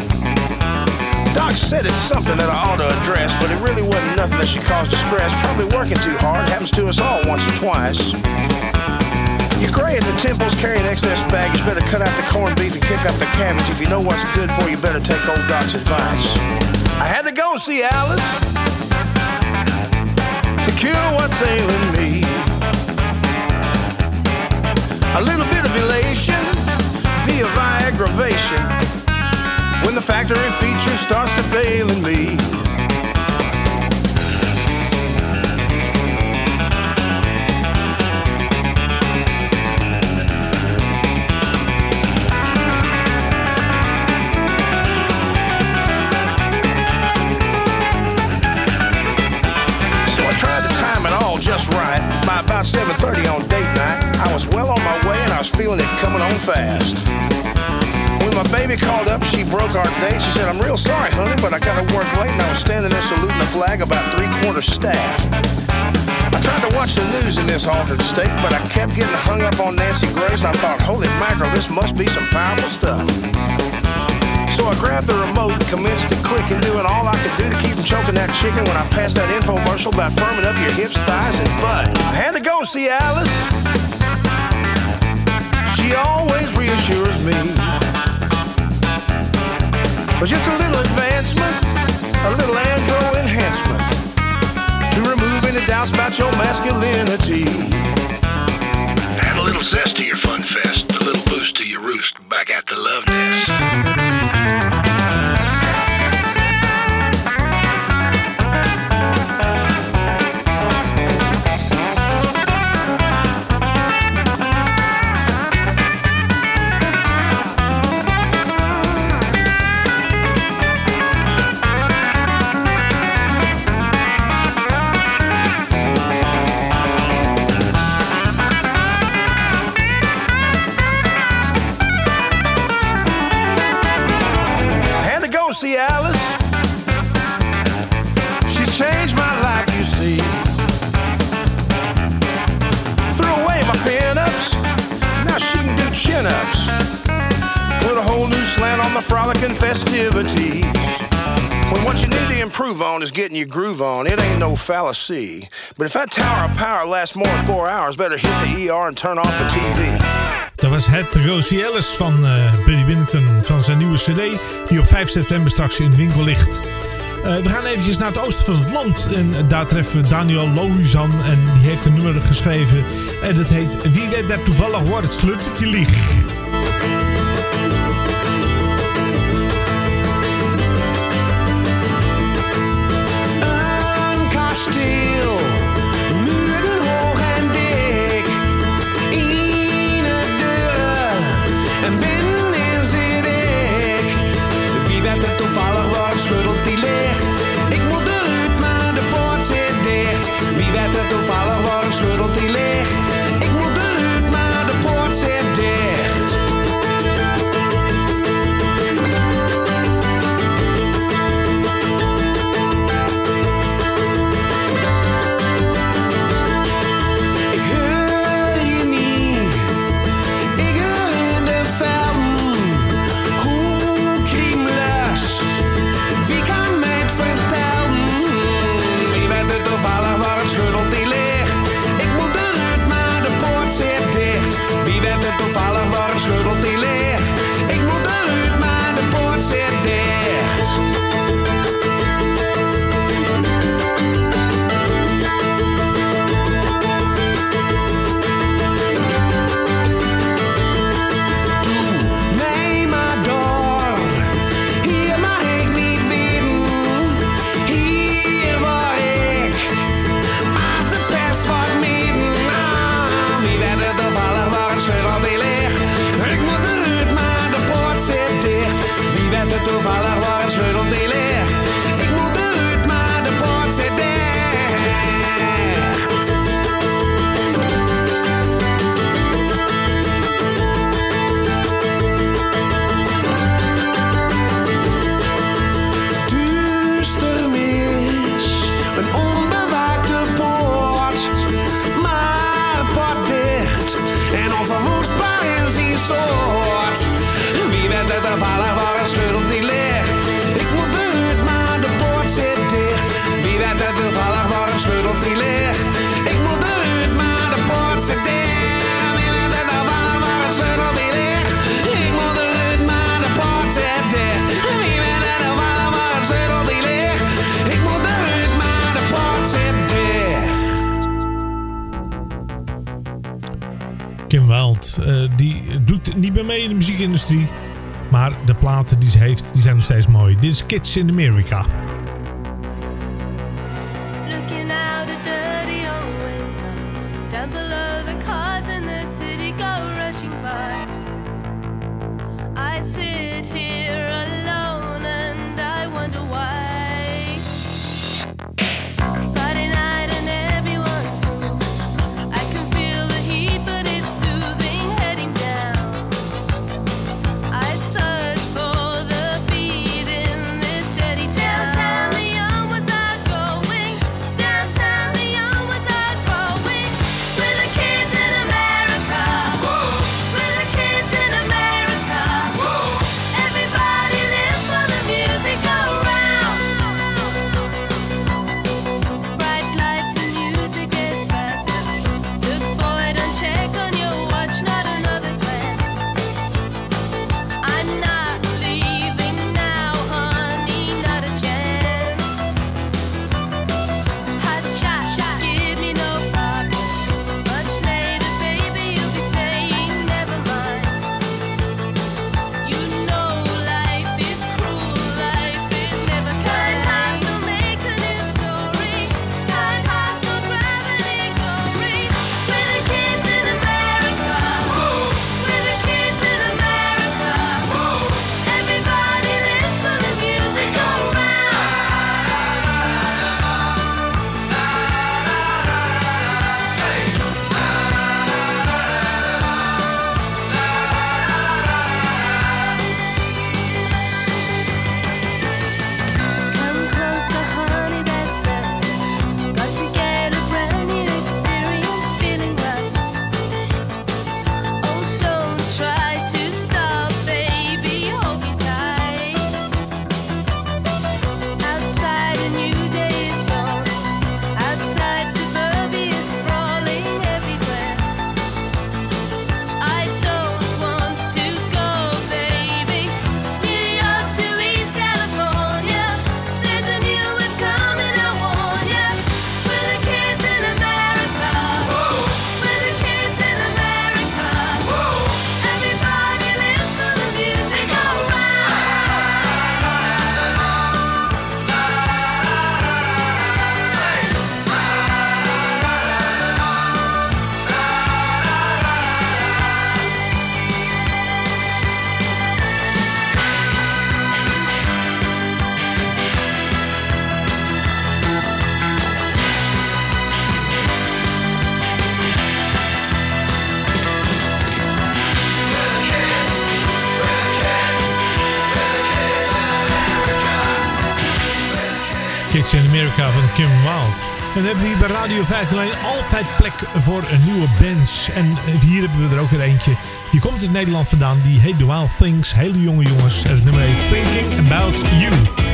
Doc said it's something that I ought to address, but it really wasn't nothing that she caused distress. Probably working too hard, happens to us all once or twice. Gray at the temples, carrying excess baggage. Better cut out the corned beef and kick up the cabbage. If you know what's good for you, better take old Doc's advice. I had to go see Alice to cure what's ailing me. A little bit of elation via aggravation when the factory feature starts to fail in me. By about 7:30 on date night, I was well on my way and I was feeling it coming on fast. When my baby called up, she broke our date. She said, "I'm real sorry, honey, but I gotta work late." And I was standing there saluting the flag about three quarters staff. I tried to watch the news in this altered state, but I kept getting hung up on Nancy Grace, and I thought, "Holy mackerel, this must be some powerful stuff." So I grabbed the remote and commenced to click and doing all I could do to keep from choking that chicken when I passed that infomercial about firming up your hips, thighs, and butt. I had to go see Alice. She always reassures me. For just a little advancement, a little andro enhancement to remove any doubts about your masculinity. Add a little zest to your fun fest, a little boost to your roost back at the love nest. The frolicking festivities. When what you need to improve on is getting your groove on, it ain't no fallacy. But if that tower of power lasts more than four hours, better hit the ER and turn off the TV. Dat was het Rosie Ellis van eh, Buddy Winnington van zijn nieuwe cd... die op 5 september straks in de winkel ligt. Eh, we gaan eventjes naar het oosten van het land. En daar treffen we Daniel Lohuzan. En die heeft een nummer geschreven. En dat heet Wie weet dat toevallig wordt slutet die lieg. Eh, die doet niet meer mee in de muziekindustrie. Maar de platen die ze heeft, die zijn nog steeds mooi. Dit is Kids in America. Kim Wild. En we hebben hier bij Radio 501 altijd plek voor een nieuwe band. En eh, hier hebben we er ook weer eentje. Die komt uit Nederland vandaan. Die heet The Wild Things. Hele jonge jongens. En het nummer Thinking About You.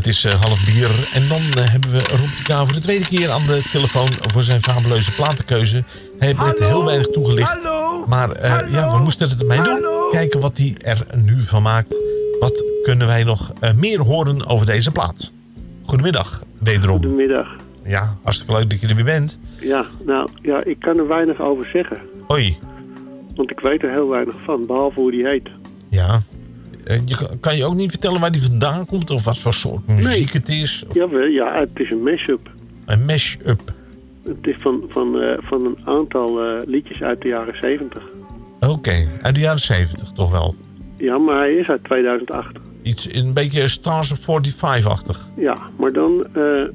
Het is eh, half bier en dan eh, hebben we Rob voor de tweede keer aan de telefoon voor zijn fabuleuze platenkeuze. Hij heeft net heel weinig toegelicht. Maar eh, ja, we moesten het ermee doen. Kijken wat hij er nu van maakt. Wat kunnen wij nog eh, meer horen over deze plaat? Goedemiddag, wederom. Goedemiddag. Ja, hartstikke leuk dat je er weer bent. Ja, nou, ja, ik kan er weinig over zeggen. Hoi. Want ik weet er heel weinig van, behalve hoe die heet. Eh, je, kan- je ook niet vertellen waar die vandaan komt of wat voor soort muziek het is? Ja, wel, ja, het is een mashup. Een mash-up. Het is van, van, eh, van een aantal eh, liedjes uit de jaren 70. Oké, uit de jaren 70 toch wel. Ja, maar hij is uit 2008. Iets een beetje Stars of 45-achtig. Ja, maar dan...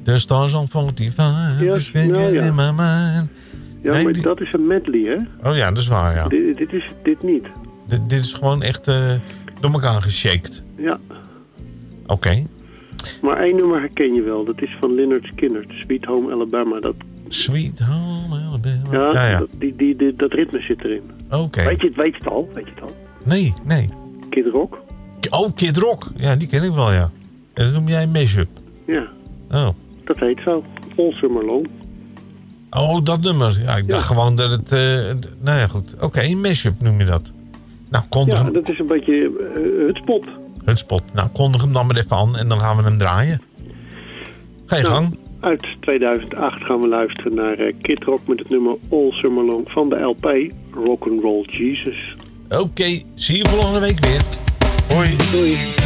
De Stars of 45 Ja, is ringing nou ja. in my mind. ja, Nee, maar die- dat is een medley, hè? Oh ja, dat is waar, ja. Dit, dit is dit niet. Dit, dit is gewoon echt door elkaar geshaked. Ja, Oké. maar één nummer herken je wel. Dat is van Leonard Skinner, Sweet Home Alabama. Dat, Sweet Home Alabama. ja, Ja, ja. Dat, die, die, die- dat ritme zit erin. Oké. Weet, je, het- weet je het al? Weet je het al? Nee, nee. Kid Rock? Oh, Kid Rock. Ja, die ken ik wel, ja. En dat noem jij een mashup. Ja, Oh. dat heet zo. All Summer Long. Oh, dat nummer. Ja, ik dacht gewoon dat het... eh, d- nou ja, goed. Oké, een mashup noem je dat. Nou, kondig Ja, dat is een beetje eh, het spot. Het spot. Nou, kondig hem dan maar even aan en dan gaan we hem draaien. Ga je Nou, gang. Uit 2008 gaan we luisteren naar eh, Kid Rock met het nummer All Summer Long van de LP Rock'n'Roll Jesus. Oké, zie je volgende week weer. Hoi. Doei.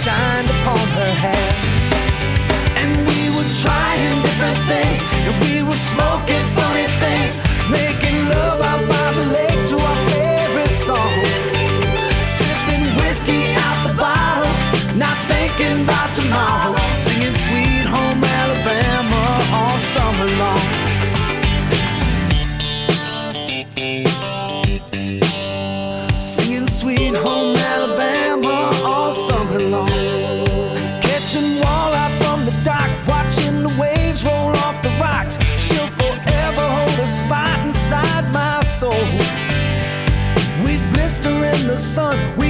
Shined upon her hair. And we were trying different things, and we were smoking funny things, the sun. We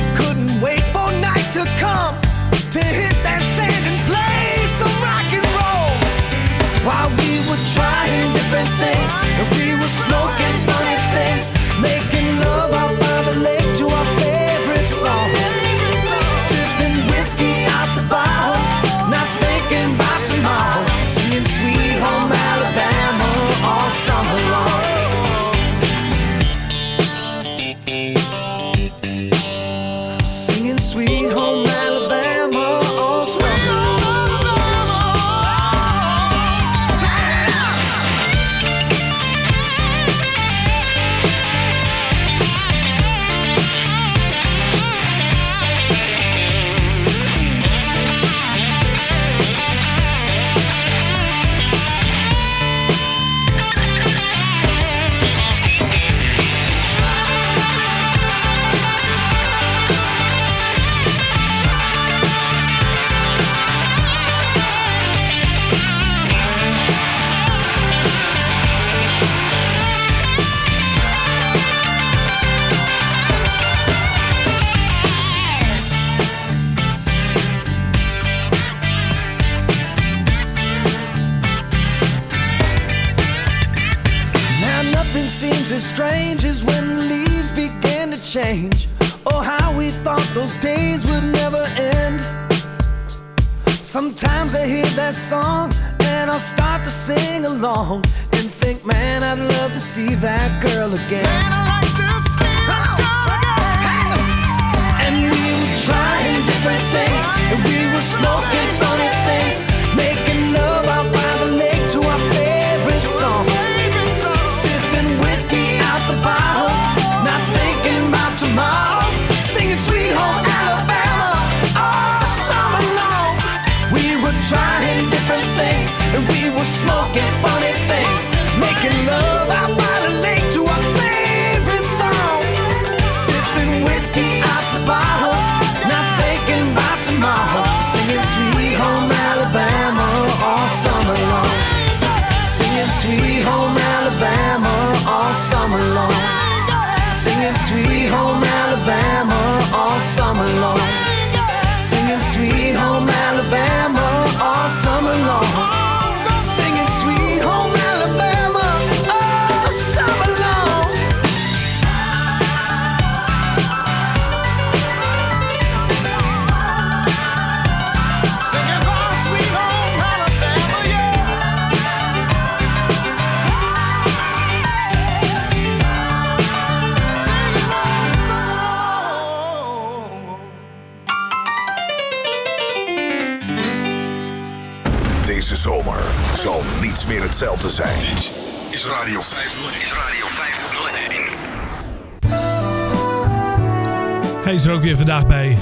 Hij is er ook weer vandaag bij.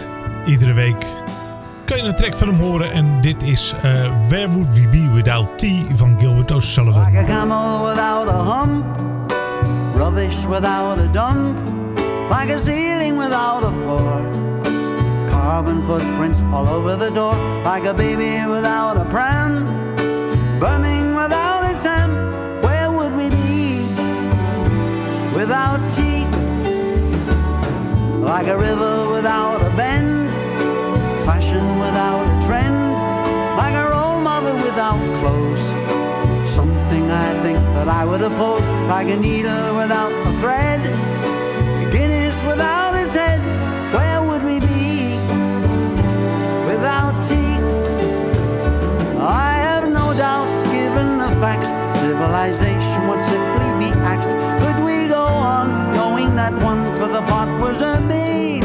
Iedere week kun je een track van hem horen. En dit is eh, Where Would We Be Without Tea van Gilbert O'Sullivan. Like a camel without a hump, rubbish without a dump, like a ceiling without a floor. Carbon footprints all over the door, like a baby without a pram, burning without its ham. Where would we be without? Like a river without a bend, fashion without a trend, like a role model without clothes. Something I think that I would oppose, like a needle without a thread, a Guinness without its head. Where would we be without tea? I have no doubt, given the facts, civilization would simply be axed. Could we go on knowing that one the pot was a maid?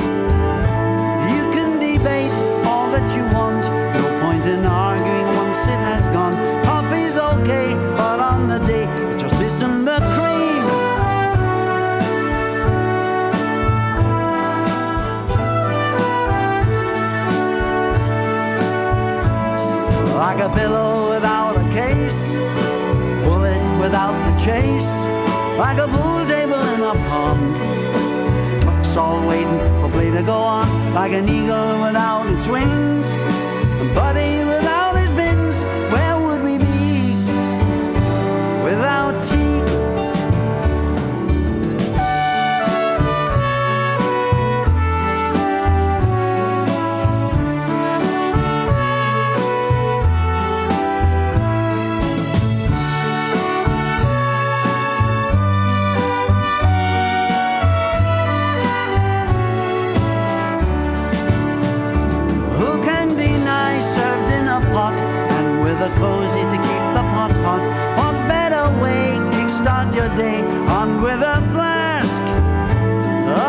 You can debate all that you want, no point in arguing once it has gone. Coffee's okay, but on the day, it just isn't the cream. Like a pillow without a case, bullet without the chase, like a pool table in a pond. All waiting for play to go on, like an eagle without its wings, a buddy cozy to keep the pot hot? What better way kickstart your day on with a flask?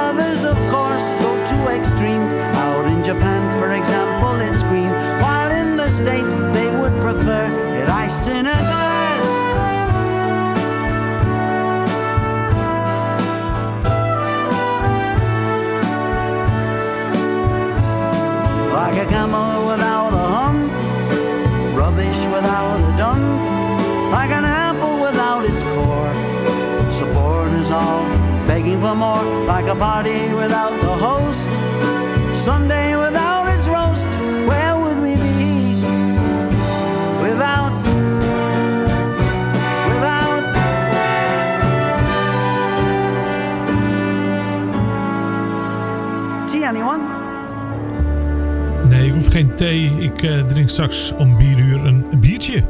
Others, of course, go to extremes. Out in Japan, for example, it's green, while in the States they would prefer it iced in a glass. All begging for more, like a party without the host, Sunday without its roast. Where would we be without? Without tea, anyone? Nee, ik hoef geen thee. Ik eh, drink straks om bieruur een biertje.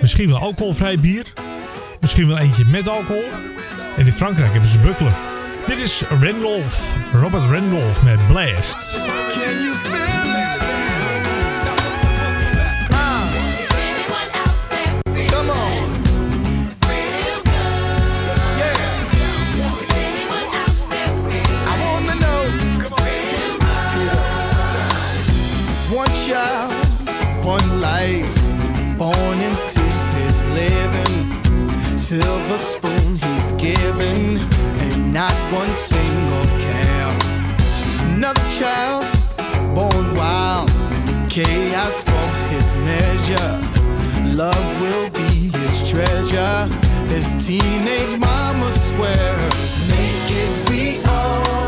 Misschien wel alcoholvrij bier. Misschien wel eentje met alcohol in Frankrijk hebben ze bukkelen. Dit is Randolph, Robert Randolph met Blast. Can you feel one born into living. Silver spoon. Given and not one single care. Another child born wild, chaos for his measure. Love will be his treasure. His teenage mama swear, make it we are.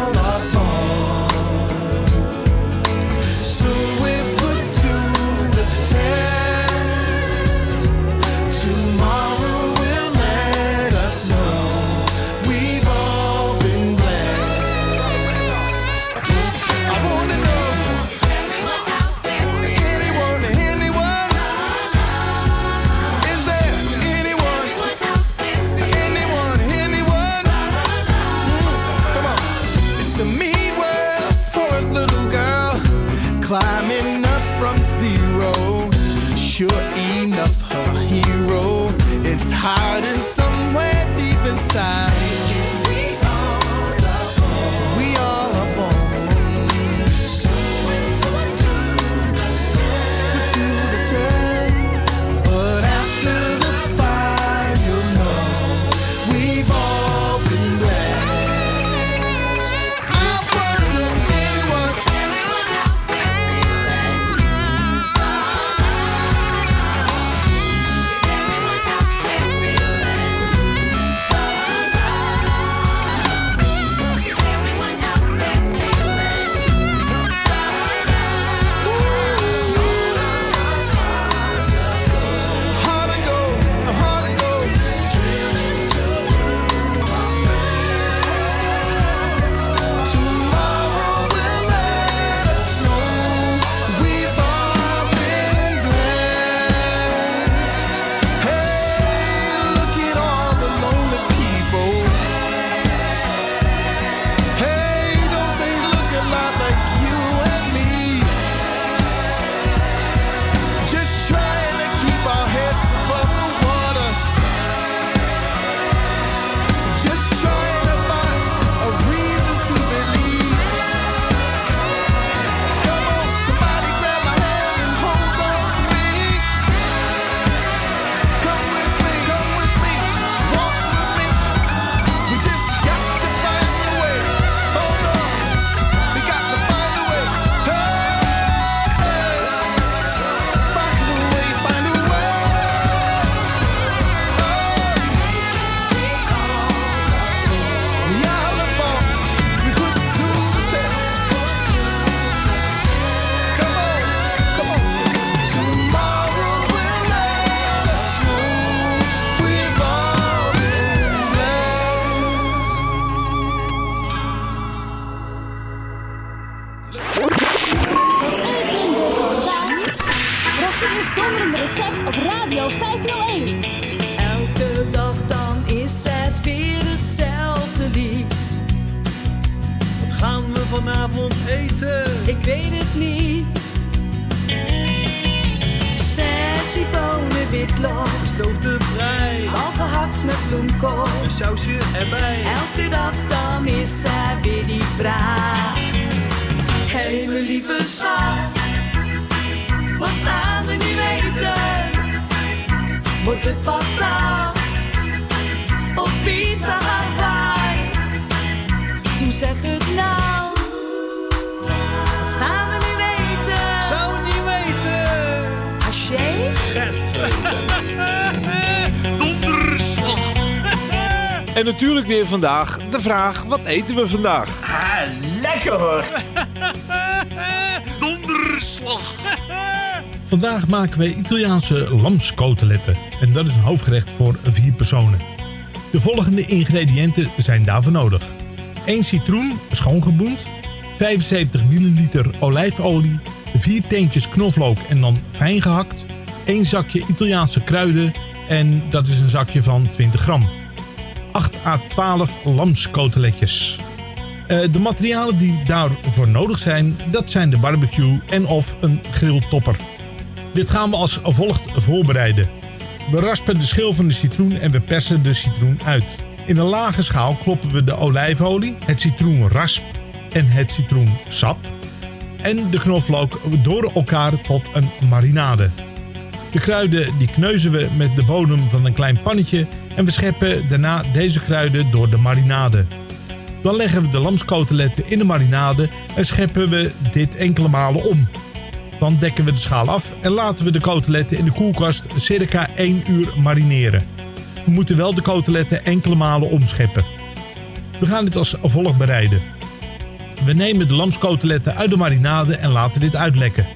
vandaag de vraag: wat eten we vandaag? Ah, lekker hoor! Donderslag! vandaag maken we Italiaanse lamskoteletten. En dat is een hoofdgerecht voor vier personen. De volgende ingrediënten zijn daarvoor nodig. 1 citroen, schoongeboend. 75 ml olijfolie. 4 teentjes knoflook en dan fijn gehakt. 1 zakje Italiaanse kruiden. En dat is een zakje van 20 gram. A12 lamskoteletjes. Eh, de materialen die daarvoor nodig zijn, dat zijn de barbecue en of een grilltopper. Dit gaan we als volgt voorbereiden. We raspen de schil van de citroen en we persen de citroen uit. In een lage schaal kloppen we de olijfolie, het citroenrasp en het citroensap en de knoflook door elkaar tot een marinade. De kruiden die kneuzen we met de bodem van een klein pannetje en we scheppen daarna deze kruiden door de marinade. Dan leggen we de lamskoteletten in de marinade en scheppen we dit enkele malen om. Dan dekken we de schaal af en laten we de koteletten in de koelkast circa 1 uur marineren. We moeten wel de koteletten enkele malen omscheppen. We gaan dit als volgt bereiden. We nemen de lamskoteletten uit de marinade en laten dit uitlekken.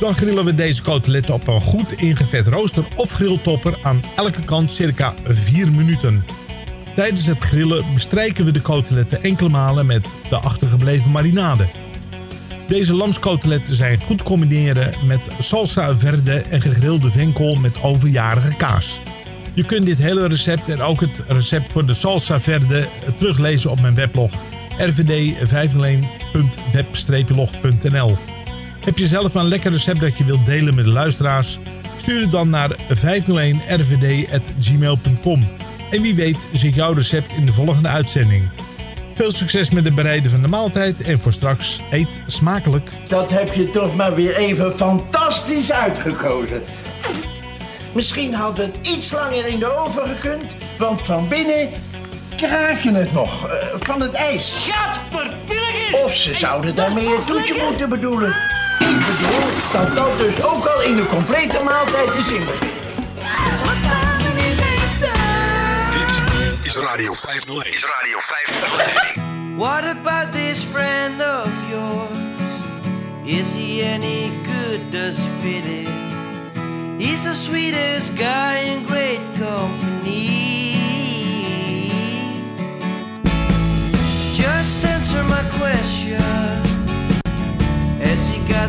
Dan grillen we deze koteletten op een goed ingevet rooster of grilltopper aan elke kant circa 4 minuten. Tijdens het grillen bestrijken we de koteletten enkele malen met de achtergebleven marinade. Deze lamskoteletten zijn goed combineren met salsa verde en gegrilde venkel met overjarige kaas. Je kunt dit hele recept en ook het recept voor de salsa verde teruglezen op mijn weblog rvd501.web-log.nl. Heb je zelf een lekker recept dat je wilt delen met de luisteraars? Stuur het dan naar 501rvd.gmail.com. En wie weet zit jouw recept in de volgende uitzending. Veel succes met het bereiden van de maaltijd en voor straks eet smakelijk. Dat heb je toch maar weer even fantastisch uitgekozen. Misschien had het iets langer in de oven gekund, want van binnen kraken het nog eh, van het ijs. Of ze zouden daarmee het toetje moeten bedoelen. Bedoel dat dat dus ook al in de complete maaltijd te zien begint. Is Radio 501. Is Radio 501. What about this friend of yours? Is he any good? Does he fit in? He's the sweetest guy in great company.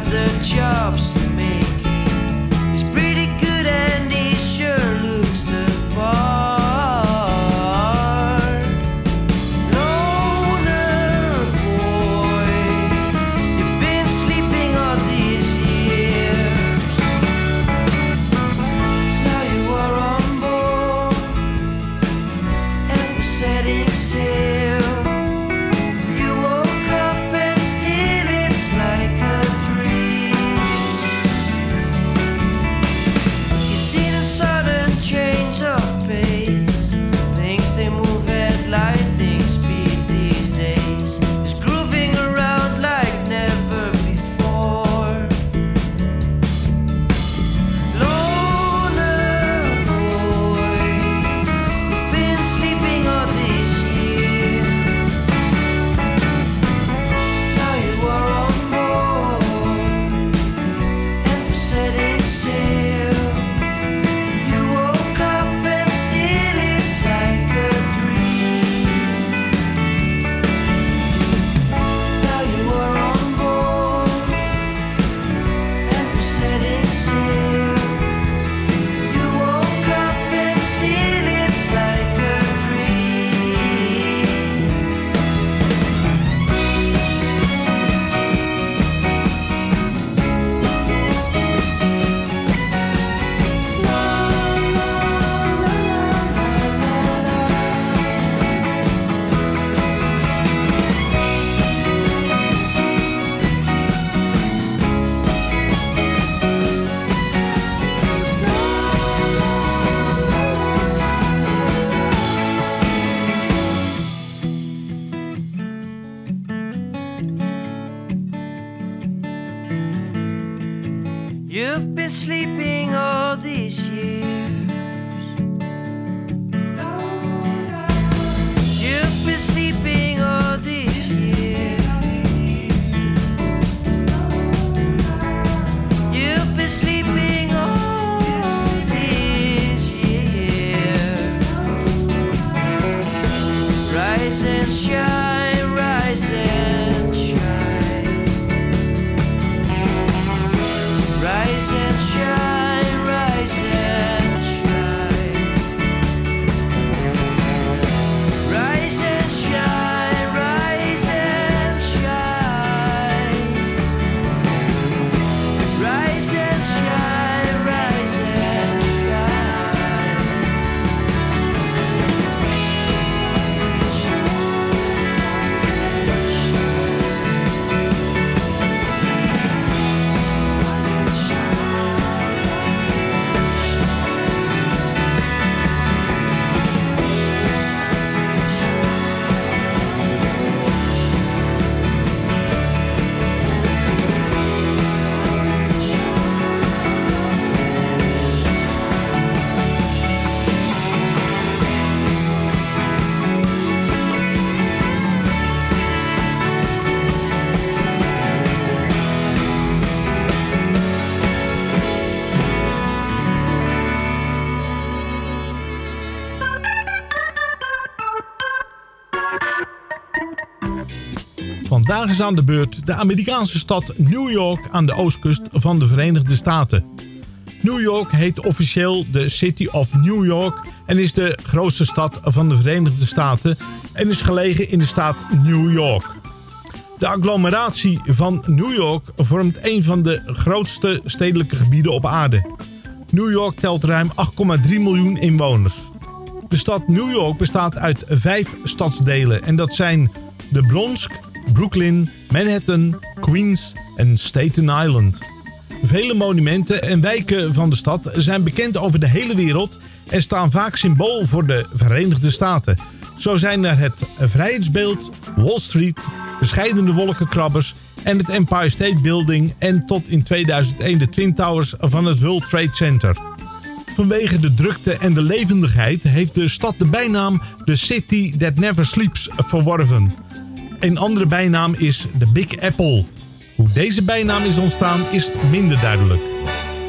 The jobs vandaag is aan de beurt de Amerikaanse stad New York aan de oostkust van de Verenigde Staten. New York heet officieel de City of New York en is de grootste stad van de Verenigde Staten en is gelegen in de staat New York. De agglomeratie van New York vormt een van de grootste stedelijke gebieden op aarde. New York telt ruim 8,3 miljoen inwoners. De stad New York bestaat uit vijf stadsdelen en dat zijn de Bronx, Brooklyn, Manhattan, Queens en Staten Island. Vele monumenten en wijken van de stad zijn bekend over de hele wereld en staan vaak symbool voor de Verenigde Staten. Zo zijn er het Vrijheidsbeeld, Wall Street, verschillende wolkenkrabbers en het Empire State Building en tot in 2001 de Twin Towers van het World Trade Center. Vanwege de drukte en de levendigheid heeft de stad de bijnaam The City That Never Sleeps verworven. Een andere bijnaam is de Big Apple. Hoe deze bijnaam is ontstaan is minder duidelijk.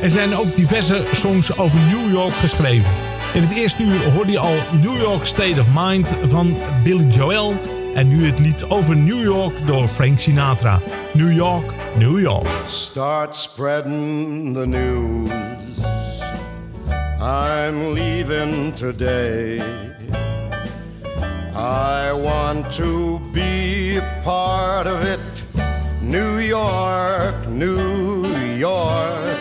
Er zijn ook diverse songs over New York geschreven. In het eerste uur hoorde je al New York State of Mind van Billy Joel. En nu het lied over New York door Frank Sinatra. New York, New York. Start spreading the news. I'm leaving today. I want to be a part of it. New York, New York.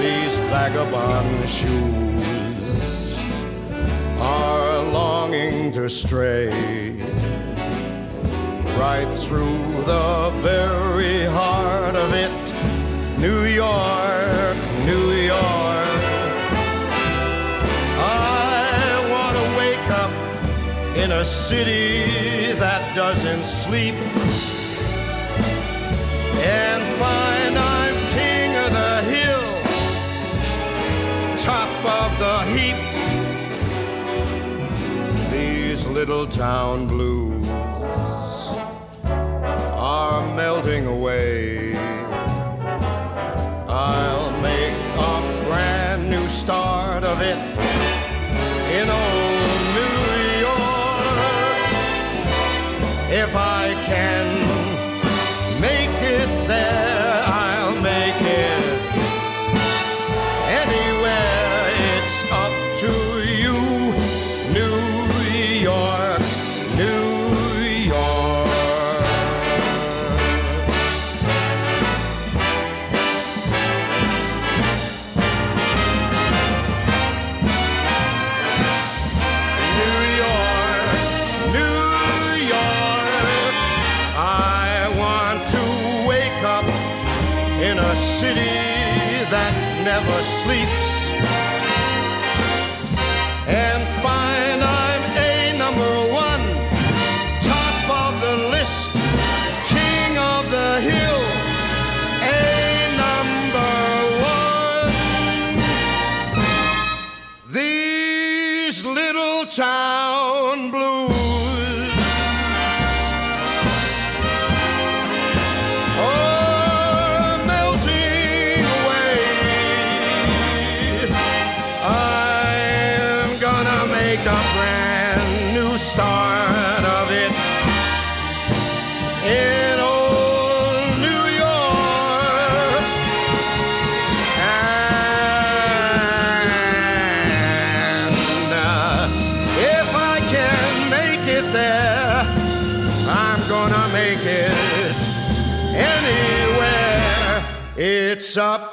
These vagabond shoes are longing to stray right through the very heart of it. New York, New York. In a city that doesn't sleep and find I'm king of the hill, top of the heap. These little town blues are melting away. I'll make a brand new start of it in old If I can make a brand new start of it in old New York. And uh, if I can make it there, I'm gonna make it anywhere. It's up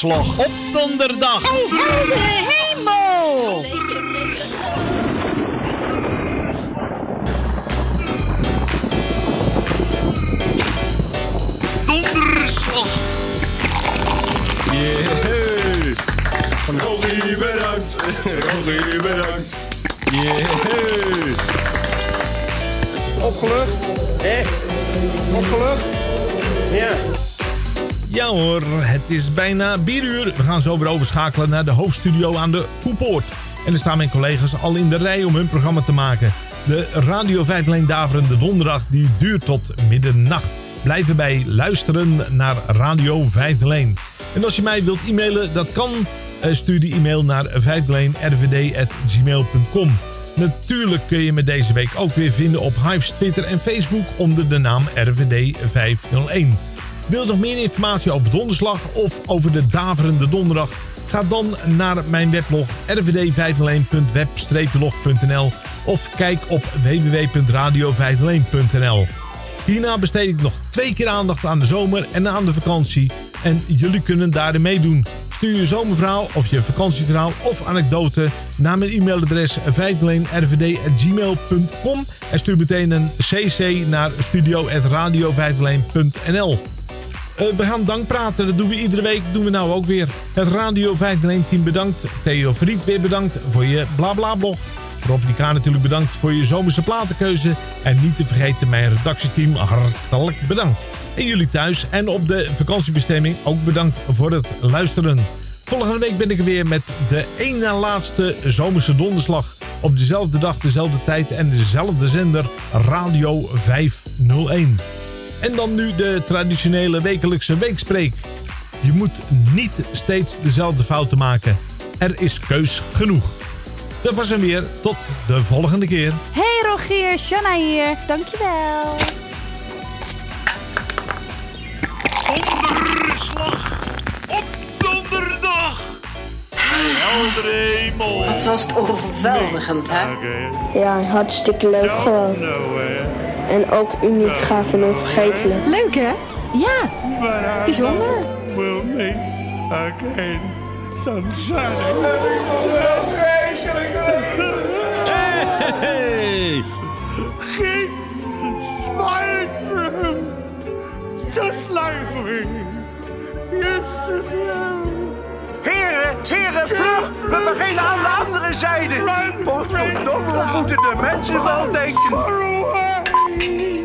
Donderslag! Op donderdag! Heldere hemel! Donderslag! Yeah! Rogie, bedankt! Rogie, bedankt! Yeah! Opgelucht? Hè? Opgelucht? Ja. Ja hoor, het is bijna bieruur. We gaan zo weer overschakelen naar de hoofdstudio aan de Koepoort. En er staan mijn collega's al in de rij om hun programma te maken. De Radio 5 Leen Daverende Donderdag die duurt tot middernacht. Blijf bij luisteren naar Radio 5 Leen. En als je mij wilt e-mailen, dat kan. Eh, stuur die e-mail naar 5 Natuurlijk kun je me deze week ook weer vinden op Hives Twitter en Facebook onder de naam RVD501. Wil je nog meer informatie over donderslag of over de daverende donderdag? Ga dan naar mijn weblog rvd501.web-log.nl of kijk op www.radio501.nl. Hierna besteed ik nog twee keer aandacht aan de zomer en aan de vakantie. En jullie kunnen daarin meedoen. Stuur je zomerverhaal of je vakantieverhaal of anekdote naar mijn e-mailadres 501rvd.gmail.com en stuur meteen een cc naar studio.radio501.nl uh, we gaan dank praten, dat doen we iedere week, doen we nou ook weer. Het Radio 501 team bedankt. Theo Verriet weer bedankt voor je blabla blog. Rob natuurlijk bedankt voor je zomerse platenkeuze. En niet te vergeten mijn redactieteam hartelijk bedankt. En jullie thuis en op de vakantiebestemming ook bedankt voor het luisteren. Volgende week ben ik er weer met de één na laatste zomerse donderslag. Op dezelfde dag, dezelfde tijd en dezelfde zender Radio 501. En dan nu de traditionele wekelijkse weekspreek. Je moet niet steeds dezelfde fouten maken. Er is keus genoeg. Dat was hem weer. Tot de volgende keer. Hey Rogier, Shanna hier. Dankjewel. Donderslag Heldere hemel. Wat was het overweldigend, hè? Ja, hartstikke leuk gewoon. En ook uniek, gaaf en onvergetelijk. Leuk, hè? Ja, bijzonder. Will meet again. Hey! Keep smiling through, just like we used to do. Heren, heren, vlug! We beginnen aan de andere zijde. Potverdomme, we moeten de mensen wel denken.